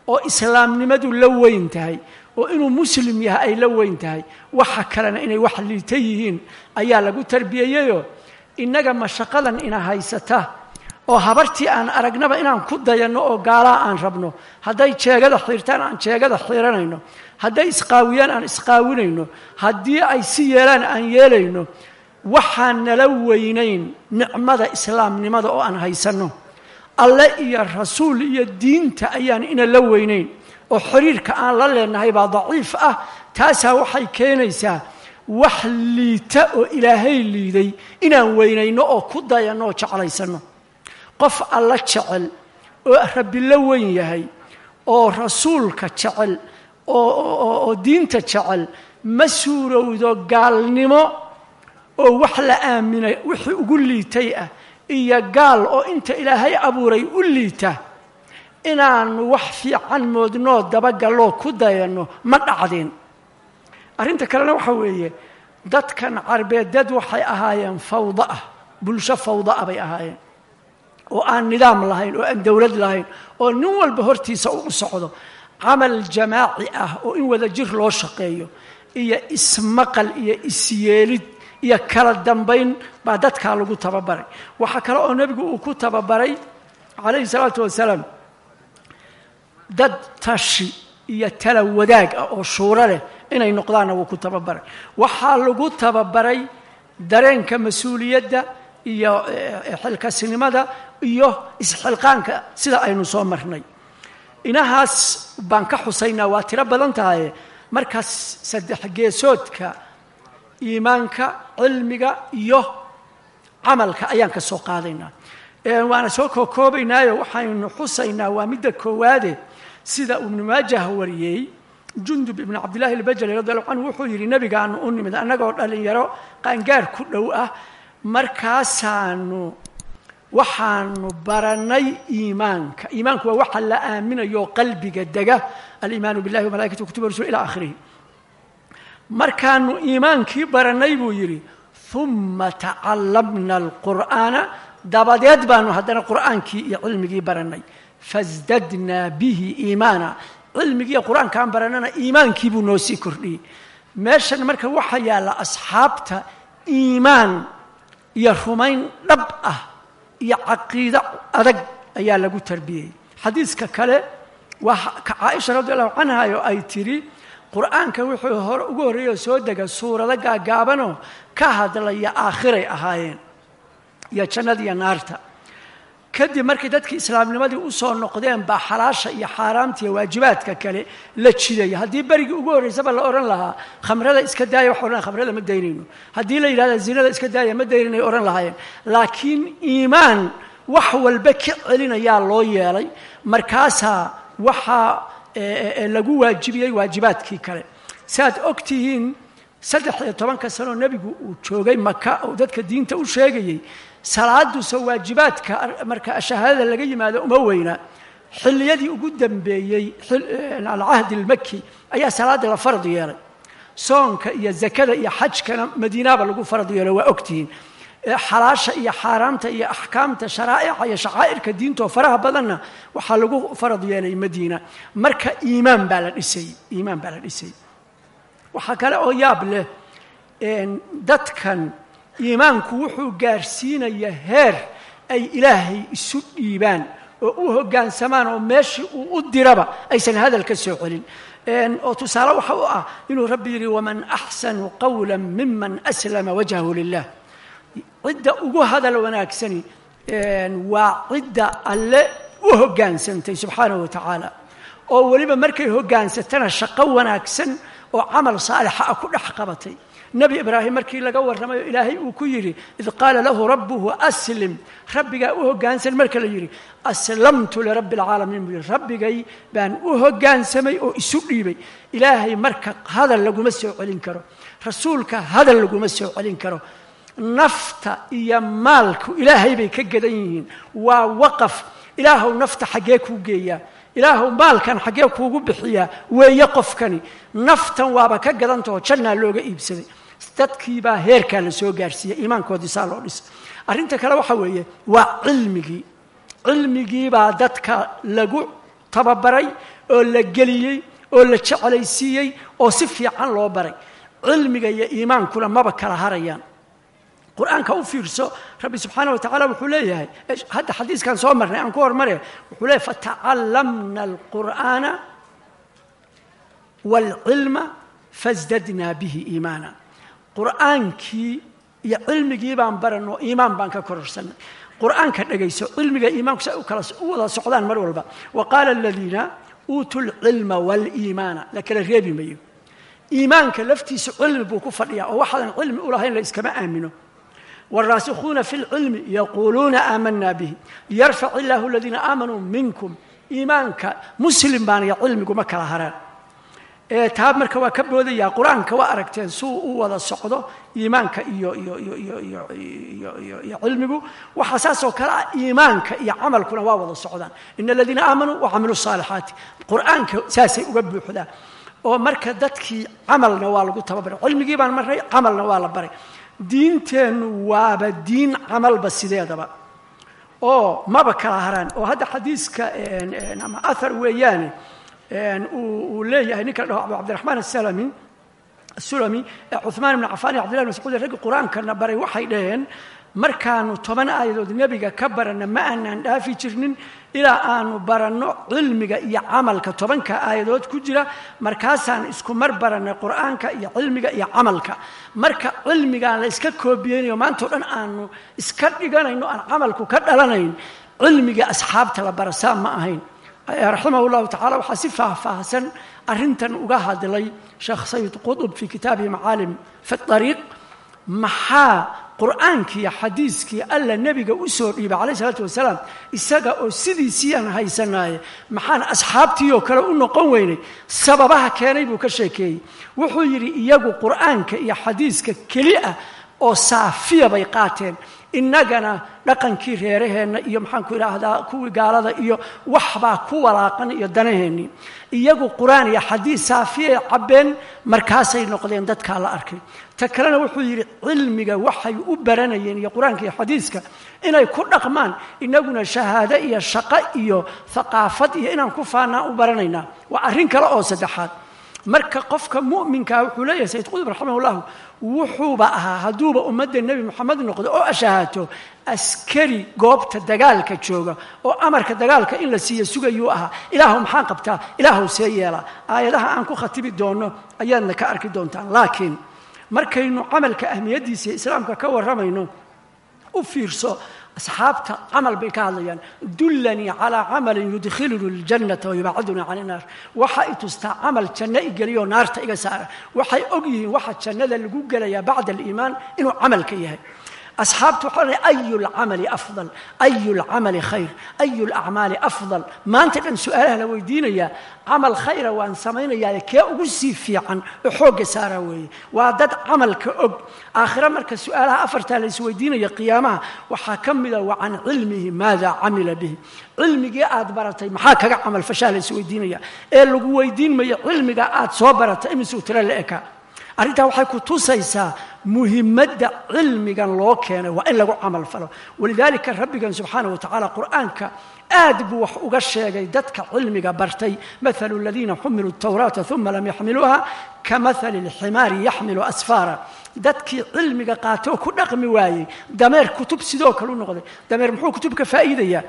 oo islaamnimadu la weyn tahay oo inuu muslim yahay ay la weyn tahay. Waxa kalena inay wax liita yihiin ayaa lagu tarbiyeeyeyoo innaga mashaqadan ina haysata? Oo habartii aan aragnaba inaan ku dayanno oo gaalaha aan rabno. Hadday jeegada xiirtaan aan jeegada xiiranayno. Hadday isqaawiyaan aan isqaawinayno. Haddii ay si yeelaan aan yeelayno. Waxaan nala weynayn nicmada islaamnimada oo aan haysanno. Alle iyo rasuul iyo diinta ayaan ina la weynayn. Oo xiriirka aan la leenahay baa daciif ah. Taasaa waxay keenaysaa wax liita oo ilaahay liiday inaan weynayno oo ku dayanno oo jeclaysanno qof alla jecel oo rabbi la weyn yahay oo rasuulka jecel oo diinta jecel ma suurowdo gaalnimo oo wax la aaminay wixii ugu liitay ah iyo gaal oo inta ilaahay abuuray u liita. Inaanu wax fiican moodnoo dabagalloo ku dayanno ma dhacdeen arrinta kalena waxa weeye dadkan carbeed dad waxay ahaayeen fawda ah bulsho fawda ah bay ahaayeen. Oo aan nidaam lahayn oo aan dowlad lahayn oo nin walba hortiisa u socdo. Camal jamaaci ah oo in wada jir loo shaqeeyo iyo ismaqal iyo isyeelid iyo kala dambayn baa dadkaa lagu tababaray. Waxaa kale oo nebigu uu ku tababaray calayhi salaatu wasalaam dad tashi iyo tala wadaag ah oo shuuro leh inay noqdaanna wuu ku tababaray. Waxaa lagu tababaray dareenka mas'uuliyadda iyo xilkasnimada iyo isxilqaanka sida aynu soo marnay. Inahaas baan ka xusaynaa waa tiro badan tahaye markaas saddex geesoodka iimaanka cilmiga iyo camalka ayaan ka soo qaadaynaa. Waana soo kookoobaynaayo waxaynu xusaynaa waa midda koowaade sida ibnu maajah wariyey jundub ibnu cabdillahi albajali radi allahu canhu wuxuu yidhi nebigaanu u nimid annagoo dhallinyaro qaangaar ku dhow ah markaasaanu waxaanu barannay iimaanka. Iimaanku waa waxa la aaminayo qalbiga dega aliimaanu billahi wamalaikati kutubi rasul ila akhirihi markaanu iimaankii barannay buu yidhi uma tacallamna alqur'aana. Dabadeed baanu haddana qur'aankii iyo cilmigii barannay. Fasdadnaa bihi iimaana cilmigiiyo qur'aankaan barannana iimaankii buu noo sii kordhiyey. Meeshan marka waxaa yaalla asxaabta iimaan iyo rumayn dhab ah iyo caqiido adag ayaa lagu tarbiyeyey xadiiska kale waa ka caaisha radi allahu canha oo ay tidhi qur'aanka wuxuu hore ugu horreeyoo soo dega suurado gaagaabanoo ka hadlaya aakhiray ahaayeen iyo jannada iyo naarta kadib markay dadkii islaamnimadii u soo noqdeen baa xalaasha iyo xaaraamta iyo waajibaadka kale la jidaya. Haddii berigii ugu horraysaba la odhan lahaa khamrada iska daaya waxa odhan khamrada ma daynayno. Haddii la yidhahda zinada iska daaya ma daynanay odhan lahaayeen. Laakiin iimaan wax walba ka celinayaa loo yeelay. Markaasaa waxaa lagu waajibiyey waajibaadkii kale. Si aad og tihiin saddex iyo tobanka sanoo nebigu uu joogay maka oo dadka diinta u sheegayey salaadusa waajibaadka marka shahaadada laga yimaado uma weyna. Xilliyadii ugu dambeeyey alcahdi almaki ayaa salaadda la farad yeelay. Soonka iyo zakada iyo xajkana madiinaaba lagu farad yeelo waa ogtihiin. Xalaasha iyo xaaraamta iyo axkaamta sharaa'ica iyo shacaa'irka diintaoo faraha badanna waxaa lagu farad yeelay madiina. Marka iimaan baa la dhisay iimaan baa la dhisay waxaa kale oo yaab leh dadkan iimaanku wuxuu gaarsiinaya heer ay ilaahay isu dhiibaan oo u hoggaansamaan oo meeshii uu u diraba aysan hadal ka soo celin. Oo tusaale waxa u ah inuu rabbi yidhi waman axsanu qawla miman aslama wajhahu lilah cidda ugu hadal wanaagsani waa cidda alle u hoggaansantay subxaanahu wa tacaala. Oo weliba markay hoggaansatana shaqo wanaagsan oo camal saalixa ah ku dhex qabatay. Nebi ibraahim markii laga warramayo ilaahay uu ku yidhi id qaala lahu rabbuhu aslim. Rabbigaa u hoggaansan marka la yidhi aslamtu lirabbi alcaalamiin buu yidhi rabbigay baan u hoggaansamay oo isu dhiibay. Ilaahay marka hadal laguma soo celin karo. Rasuulka hadal laguma soo celin karo. Nafta iyo maalku ilaahay bay ka gadan yihiin. Waa waqaf. Ilaahow nafta xaggee kuu geeyaa ilaahu maalkan xaggee kuugu bixiyaa weeye qofkani. Naftan waaba ka gadantahoo jannaa looga iibsaday. Dadkiibaa heerkaa la soo gaarsiiyey iimaankoodii saa loo dhisay. Arrinta kale waxa weeye waa cilmigii. Cilmigiibaa dadka lagu tababaray oo la geliyey oo la jeclaysiiyey oo si fiican loo baray. Cilmiga iyo iimaankuna maba kala harayaan qur'aanka u fiirso rabbi subxaana wa tacala wuxuu leeyahay hadda xadiiskan soo marnay aan ku hormare wuxuu leeyahy fatacallamna alqur'aana waalcilma fasdadnaa bihi iimaana qur'aankii iyo cilmigii baan baranoo iimaan baan ka kororsanay. Qur'aanka dhegayso cilmiga iimaanku si ay u kala u wada socdaan mar walba. Wa qaala aladiina uutuu lcilma waaliimaana la kala reebi mayo. Iimaanka laftiisa cilmi buu ku fadhiyaa oo waxaadan cilmi u lahayn la iskama aamino والrاسkونa في العلم يقuلuنa آmنا bه ليرفع اللaه الذيiنa آmنوا miنكم imaanka mslim baanay cilmiguma kala hareen taa marka waa ka boodaya qur'aanka waa aragteen suu u wada socdo iimaanka iyo iyo cilmigu waxaa saasoo kale ah iimaanka iyo camalkuna waa wada socdaan in aladiina aamanuu wacamiluu saalixaati qur'aanka saasay uga buuxdaan oo marka dadkii camalna waa lagu tababara cilmigii baan diinteennu waaba diin camalba sideedaba. Oo maba kala haraan. Oo hadda xadiiska ama ahar weeyaane uu leeyahay ninka la dhaho cabdiraxmaan asalami asulami cuhmaan ibn cafaan iyo cabdillahi bn mascuud raggi qur'aankana baray waxay dhaheen markaanu toban aayadood nebiga ka baranna ma aanaan dhaafi jirnin ilaa aanu baranno cilmiga iyo camalka tobanka aayadood ku jira markaasaan isku mar barannay qur'aanka iyo cilmiga iyo camalka. Marka cilmigaan la iska koobiyeynayo maantao dhan aanu iska dhiganayno aan camalku ka dhalanayn cilmiga asxaabta la barasaa ma ahayn. Raximah llahu tacala waxaa si faahfaahsan arrintan uga hadlay sheekh sayid qutub fii kitaabihi macaalim fi ariiq maxaa qur'aankii iyo xadiiskii alla nebiga u soo dhiibay calayh isalaatu wasalaam isaga oo sidiisiiyaan haysanaaye maxaan asxaabtiioo kale u noqon weynay sababaha keenay buu ka sheekeeyey. Wuxuu yidhi iyagu qur'aanka iyo xadiiska keli ah oo saafiya bay qaateen innagana dhaqankii reeraheenna iyo maxaanku idhaahdaa kuwii gaalada iyo waxbaa ku walaaqan iyo danaheennii iyagu qur'aan iyo xadiis saafiyay cabbeen markaasay noqdeen dadkaa la arkay. Ta kalena wuxuu yidhi cilmiga waxay u baranayeen iyo qur'aanka iyo xadiiska inay ku dhaqmaan inaguna shahaado iyo shaqo iyo haqaafad iyo inaan ku faannaa u baranaynaa. Waa arrin kale oo saddexaad. Marka qofka mu'minkaa wuxuu leeyahay sayid qudub raximah llahu wuxuuba ahaa hadduuba ummadda nebi moxamed noqdo oo ashahaato askari goobta dagaalka jooga oo amarka dagaalka in la siiyo sugayuu ahaa. Ilaahu maxaan qabtaa ilaahu see yeelaa aayadaha aan ku khatibi doonno ayaadna ka arki doontaan. Laakiin markaynu camalka ahmiyaddiisa islaamka ka warramayno u fiirso asxaabta camal bay ka hadlayaan dullanii calaa camalin yudkhiluni ljannata wayubacadunii cani naar waxa i tustaa camal janno i geliyoo naarta iga saara waxay og yihiin waxa jannada lagu gelayaa bacda aliimaan inuu camalka yahay asxaabtu waxaa leeay ayu lcamali afdal ayu lcamali khayr ayu lacmaali afdal maanta dhan su'aalaha la weydiinayaa camal khayra waan samaynayaa kee ugu sii fiican oo xoogga saaraa weeye waa dad camalka og aakhira marka su'aalaha afartaa la isweydiinaya qiyaamaha waxaa ka mida wa can cilmihi maada camila bihi cilmigii aad baratay maxaa kaga camal fashaa la isweydiinaya ee lagu weydiin mayo cilmiga aad soo baratay imisuu tiro la ekaa arrintaa waxay ku tusaysaa muhimadda cilmigan loo keenay waa in lagu camal falo. Walidaalika rabbigan subxaana wa tacaala qur'aanka aad buu wax uga sheegay dadka cilmiga bartay. Maalu aladiina xumiluu tawraata uma lam yaxmiluuha ka maali lximaari yaxmilu asfaara. Dadkii cilmiga qaatay oo ku dhaqmi waayey dameer kutub sidoo kale u noqday. Dameer muxuu kutubka faa'iidayaa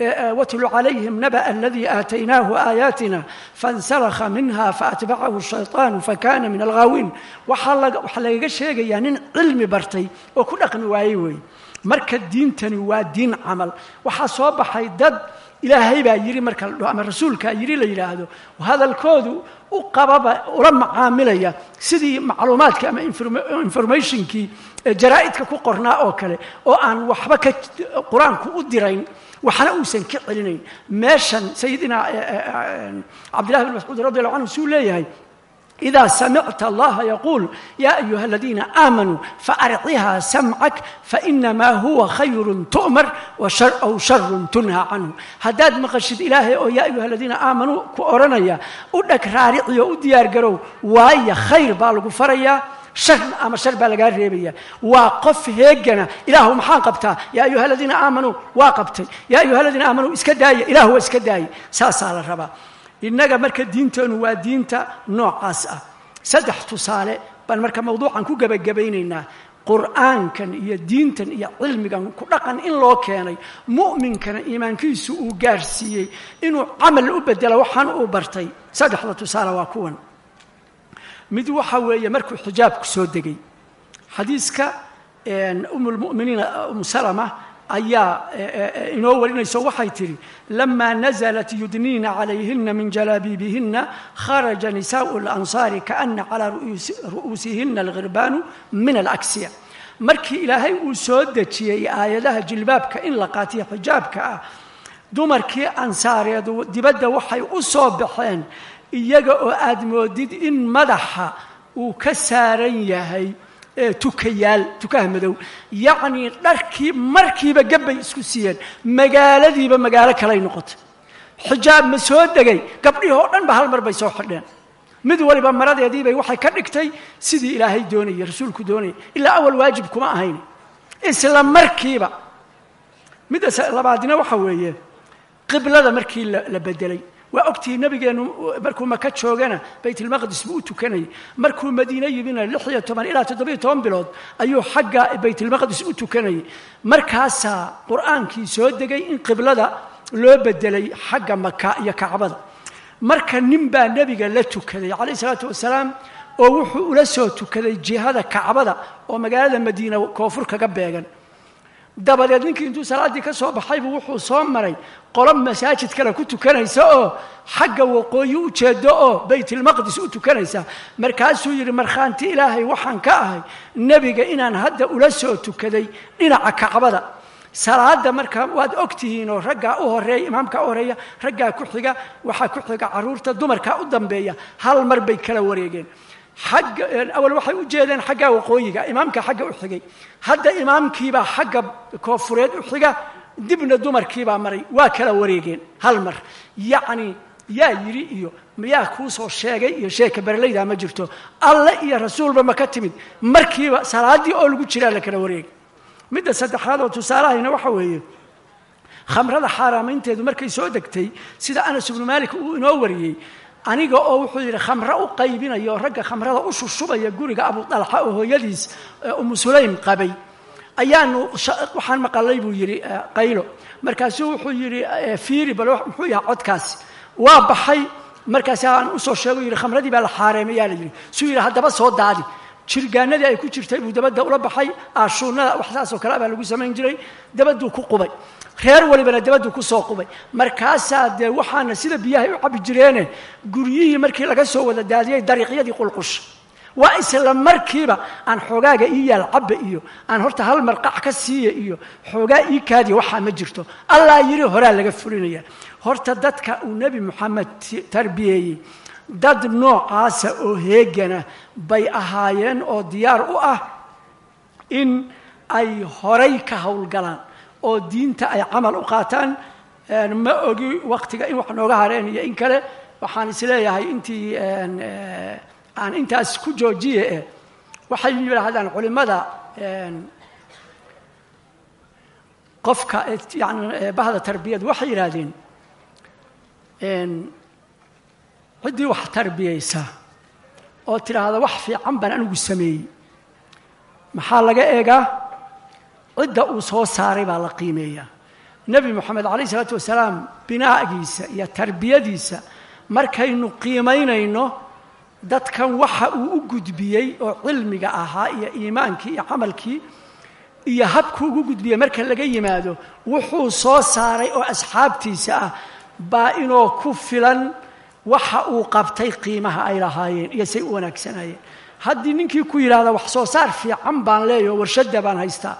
watlu calayhim naba aladii aataynaahu aayaatina fansalakha minha faatbacahu shayطaanu fakana min alghaawiin waxaa lagaga sheegayaa nin cilmi bartay oo ku dhaqmi waayey weeye marka diintani waa diin camal waxaa soo baxay dad ilaahay baa yidhi marka la dhaho ama rasuulkaa yidhi la yidhaahdo hadalkoodu u qababa ula macaamilaya sidii macluumaadka ama informationkii jaraa'idka ku qornaa oo kale oo aan waxba ka u dirayn waxna uusan ka celinayn. Meeshan sayidinaa cabdillahi eh, eh, eh, bn mascuud radi allahu anhu suu leeyahay إda سمعت الله يقول ya أيها aladiina aamanuu faarcihaa samcak فإنما huwa khayru تؤمر aw sharu tunhaa canhu haddaad maqashid ilaahay oo ya ayuha aladiina aamanuu ku odhanaya u dhag raariciyo u diyaar garow waaya khayr baa lagu farayaa shar ama shar baa lagaa reebaya waa qof heegana ilaahu maxaan qabtaa yaa ayuha aladiina aamanuu waa qabtay yaa ayuha aladiina aamanuu iska daaya ilahu waa iska daayay saasaa la rabaa innaga marka diinteennu waa diinta noocaas ah saddex tusaale baan marka mawduucan ku gebagabaynaynaa qur'aankan iyo diintan iyo cilmigan ku dhaqan in loo keenay mu'minkana iimaankiisu uu gaarsiiyey inuu camal u bedelo waxaan uu bartay saddexda tusaale waa kuwan mid waxa weeye markuu xijaabku soo degay xadiiska umulmu'miniina umu salama ayaa inoo warinayso waxay tidhi lamaa naزlat yudniina calayhina min jalaabiibihina kharaja nisaءu اlansaari kaana calىa ru'uusihina alghirbaanu min alaksiya markii ilaahay uu soo dejiyey aayadaha jilbaabka in la qaatiyo xijaabka ah dumarkii ansaareedu dibadda waxay u soo baxeen iyaga oo aad moodid in madaxa uu ka saaran yahay tukayaal tukaha madow. Yacnii dharkii markiiba gabbay isku siiyeen magaaladiiba magaalo kalay noqotay. Xijaab ma soo degay gabdhihii oo dhan ba hal mar bay soo xidheen. Mid waliba maradeediibay waxay ka dhigtay sidii ilaahay doonayay rasuulku doonayay ilaa awal waajib kuma ahayn isla markiiba midda labaadina waxa weeye qiblada markii la bedelay waa ogtihi nabigeennu markuu maka joogana baytlmaqdis buu u tukanayay markuu madiine yimina lix iyo toban ilaa toddobiyo toban bilood ayuu xagga baytlmaqdis u tukanayay markaasaa qur'aankii soo degay in qiblada loo bedelay xagga maka iyo kacbada marka nin baa nebiga la tukaday calayh isalaatu wasalaam oo wuxuu ula soo tukaday jihada kacbada oo magaalada madiina koonfur kaga beegan dabadeed ninkii intuu salaaddii ka soo baxaybu wuxuu soo maray qolo masaajid kale ku tukanaysa oo xagga waqooyi u jeedo oo baytilmaqdis u tukanaysa. Markaasuu yidhi markhaanti ilaahay waxaan ka ahay nebiga inaan hadda ula soo tukaday dhinaca kacbada. Salaada marka waad og tihiinoo raggaa u horreeya imaamkaa u horreeya raggaa ku xiga waxaa ku xiga carruurta dumarkaa u dambeeya. Hal mar bay kala wareegeen awal waxay u jeedeen xagga waqooyiga imaamka xagga u xigay. Hadda imaamkiibaa xagga koofureed u xiga dibna dumarkiibaa maray. Waa kala wareegeen hal mar. Yacni yaa yidhi iyo yaa kuu soo sheegay iyo sheeka berlaydaa ma jirto. Alle iyo rasuulba ma ka timid. Markiiba salaaddii oo lagu jiraa la kala wareegay. Midda saddexaad oo tusaalahayna waxa weeye khamrada xaaraamaynteedu markay soo degtay sida anas ibnu maalik uu inoo wariyey aniga oo wuxuu yidhi khamro u qaybinaya oo ragga khamrada u shushubaya guriga abu dalxa oo hooyadiis umu sulaym qabay. Ayaanu waxaan maqalay buu yidhi qaylo. Markaasuu wuxuu yidhi fiiri bal muxuu yahaa codkaasi waa baxay. Markaasi aan u soo sheego yidhi khamradii baa la xaareemayaa la yidhi. Suu yidhi haddaba soo daadi. Jirgaanadii ay ku jirtay buu dabadda ula baxay aashuunada wax saasoo kale baa lagu samayn jiray dabadduu ku qubay reer walibana dabaddu ku soo qubay. Markaasaa dee waxaana sida biyahay u cabbi jireene guryihii markii laga soo wada daadiyey dariiqyadii qulqusha waa isla markiiba aan xoogaaga ii yaal cabba iyo aan horta hal marqac ka siiya iyo xoogaa ii kaadiya waxaa ma jirto. Allaa yidhi horaa laga fulinaya. Horta dadka uu nebi moxamed tarbiyeeyey dad noocaasa oo heegana bay ahaayeen oo diyaar u ah in ay horay ka howlgalaan oo diinta ay camal u qaataan ma ogi waktiga in wax nooga hareen iyo in kale. Waxaan is leeyahay intii aan intaas ku joojiye eh waxay yidhaahdaan culimmada qofka yani bahda tarbiyadu waxay yidhaahdeen ciddii wax tarbiyaysa oo tidhaahda wax fiican baan anigu sameeyey. Maxaa laga eegaa cidda uu soo saaray baa la qiimeeyaa nebi moxamed calayh isalaatu wasalaam binaagiisa iyo tarbiyadiisa markaynu qiimaynayno dadkan waxa uu u gudbiyey oo cilmiga ahaa iyo iimaankii iyo camalkii iyo habkuu ugu gudbiyey marka laga yimaado wuxuu soo saaray oo asxaabtiisa ah baa inoo ku filan waxa uu qabtay qiimaha ay lahaayeen iyo say u wanaagsanayeen haddii ninkii ku yidhaahda wax soo saar fiican baan leeyaho warshadda baan haystaa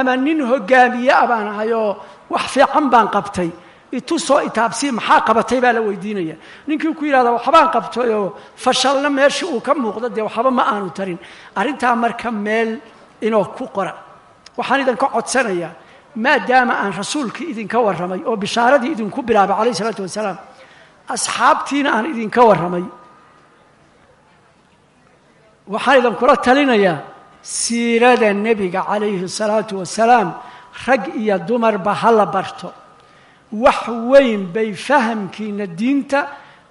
ama nin hogaamiye a baan ahay oo wax fiican baan qabtay. Itusoo itaabsii maxaa qabatay baa la weydiinaya. Ninkii ku yidhahda waxbaan qabtayoo fashalna meeshii uu ka muuqdo dee waxba ma aanu tarin. Arrintaa marka meel inoo ku qora. Waxaan idinka codsanayaa maadaama aan rasuulkii idinka warramay oo bishaaradii idinku bilaabay calayh isalaatu wasalaam asxaabtiina aan idinka warramay. Waxaan idinkula talinayaa siirada nebiga calayhi salaatu wasalaam rag iyo dumarba ha la barto. Wax weyn bay fahamkiinna diinta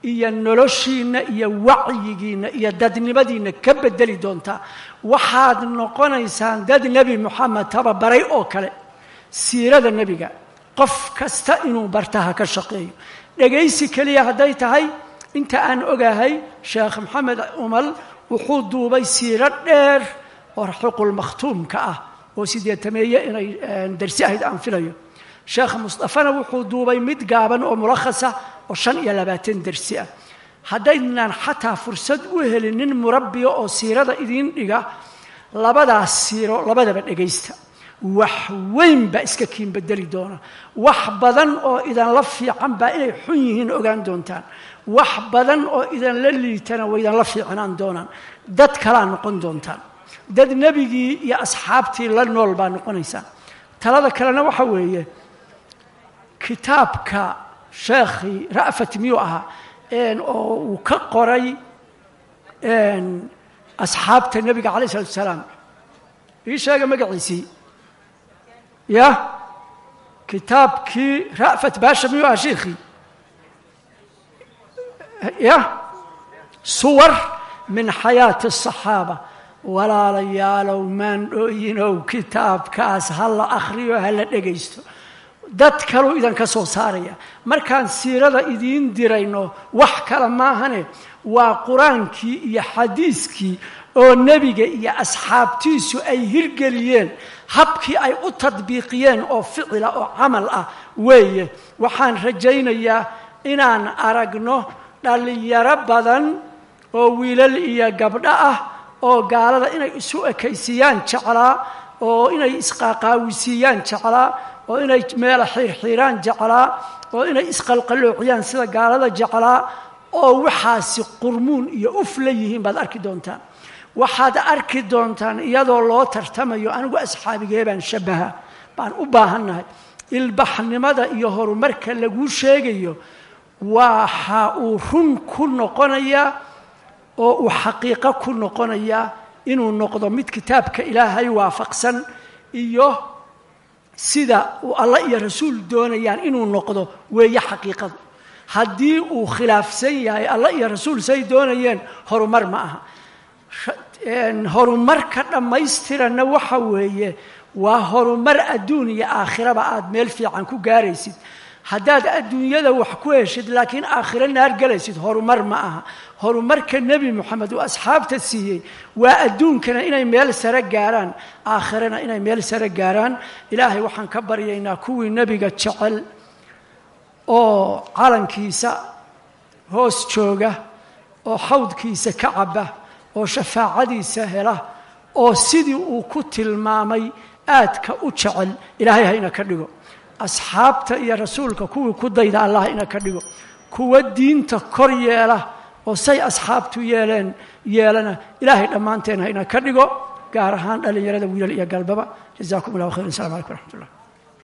iyo noloshiinna iyo wacyigiinna iyo dadnimadiinna ka bedeli doontaa. Waxaad noqonaysaan dad nebi moxamed tababaray oo kale. Siirada nebiga qof kasta inuu barta ha ka shaqeeyo. Dhegaysi keliya hadday tahay inta aan ogahay sheekh maxamed umal wuxuu duubay siiro dheer oo raxiqulmakhtuumka ah oo sideetameeye inay darsi ahayd aan filayo. Sheekh mustafana wuxuu duubay mid gaaban oo mulakhasa oo shan iyo labaatan dersi ah. Haddaynaan xataa fursad u helin nin murabbiya oo siirada idiin dhiga labadaas siiro labadaba dhegaysta. Wax weyn baa iska kiin bedeli doona. Wax badan oo idanla fiican baa inay xun yihiin ogaan doontaan. Wax badan oo idanla liitana waydanla fiicnaan doonaan. Dad kalaa noqon doontaan dad nebigii iyo asxaabtii la nool baa noqonaysaan talada kalena waxa weeye kitaabka sheekhii ra'fat miyuu ahaa oo uu ka qoray asxaabta nebiga calay isalatu asalaam ii sheega magaciisii ya kitaabkii ra'fat baasha miyuu ahaa shiikhii ya suwar min xayaati الصaxaaba walaalayaalow maandhooyinow kitaabkaas ha la akhriyo ha la dhegaysto. Dad kaluu idinka soo saaraya. Markaan siirada idiin dirayno wax kale maahane waa qur'aankii iyo xadiiskii oo nebiga iyo asxaabtiisu ay hirgeliyeen. Habkii ay u tadbiiqiyeen oo ficila oo camal ah weeye. Waxaan rajaynayaa inaan aragno dhallinyaro badan oo wiilal iyo gabdho ah oo gaalada inay isu ekaysiiyaan jeclaa oo inay isqaaqaawisiiyaan jeclaa oo inay meela xiirxiiraan jeclaa oo inay isqalqaloociyaan sida gaalada jeclaa oo waxaasi qurmuun iyo uf la yihiin baad arki doontaan. Waxaad arki doontaan iyadoo loo tartamayo anigu asxaabigee baan shabaha baan u baahannahay. Ilbaxnimada iyo horumarka laguu sheegayo waxa uu run ku noqonayaa oo uu xaqiiqo ku noqonayaa inuu noqdo mid kitaabka ilaahay waafaqsan iyo sida uu alla iyo rasuul doonayaan inuu noqdo weeye xaqiiqadu. Haddii uu khilaafsan yahay alla iyo rasuul say doonayeen horumar ma aha. Horumarka dhammaystiranna waxa weeye waa horumar adduun iyo aakhiraba aada meel fiican ku gaaraysid haddaad adduunyada wax ku heshid laakiin aakhiro naar gelaysid horumar ma aha. Horumarka nebi moxamed uu asxaabta siiyey waa adduunkana inay meel sare gaaraan. Aakhirana inay meel sare gaaraan. Ilaahay waxaan ka baryaynaa kuwii nebiga jecel oo calankiisa hoos jooga oo xawdkiisa ka caba oo shafaacadiisa hela oo sidii uu ku tilmaamay aadka u jecel. Ilaahay hayna ka dhigo asxaabta iyo rasuulka kuwii ku dayda allah ina ka dhigo. Kuwa diinta kor yeela oo say asxaabtu yeeleen yeelana ilaahay dhammaanteen hayna ka dhigo gaar ahaan dhallinyarada wiilal iyo galbaba. Jazaakum allah khayr asalaamu calaykum raxmat ullah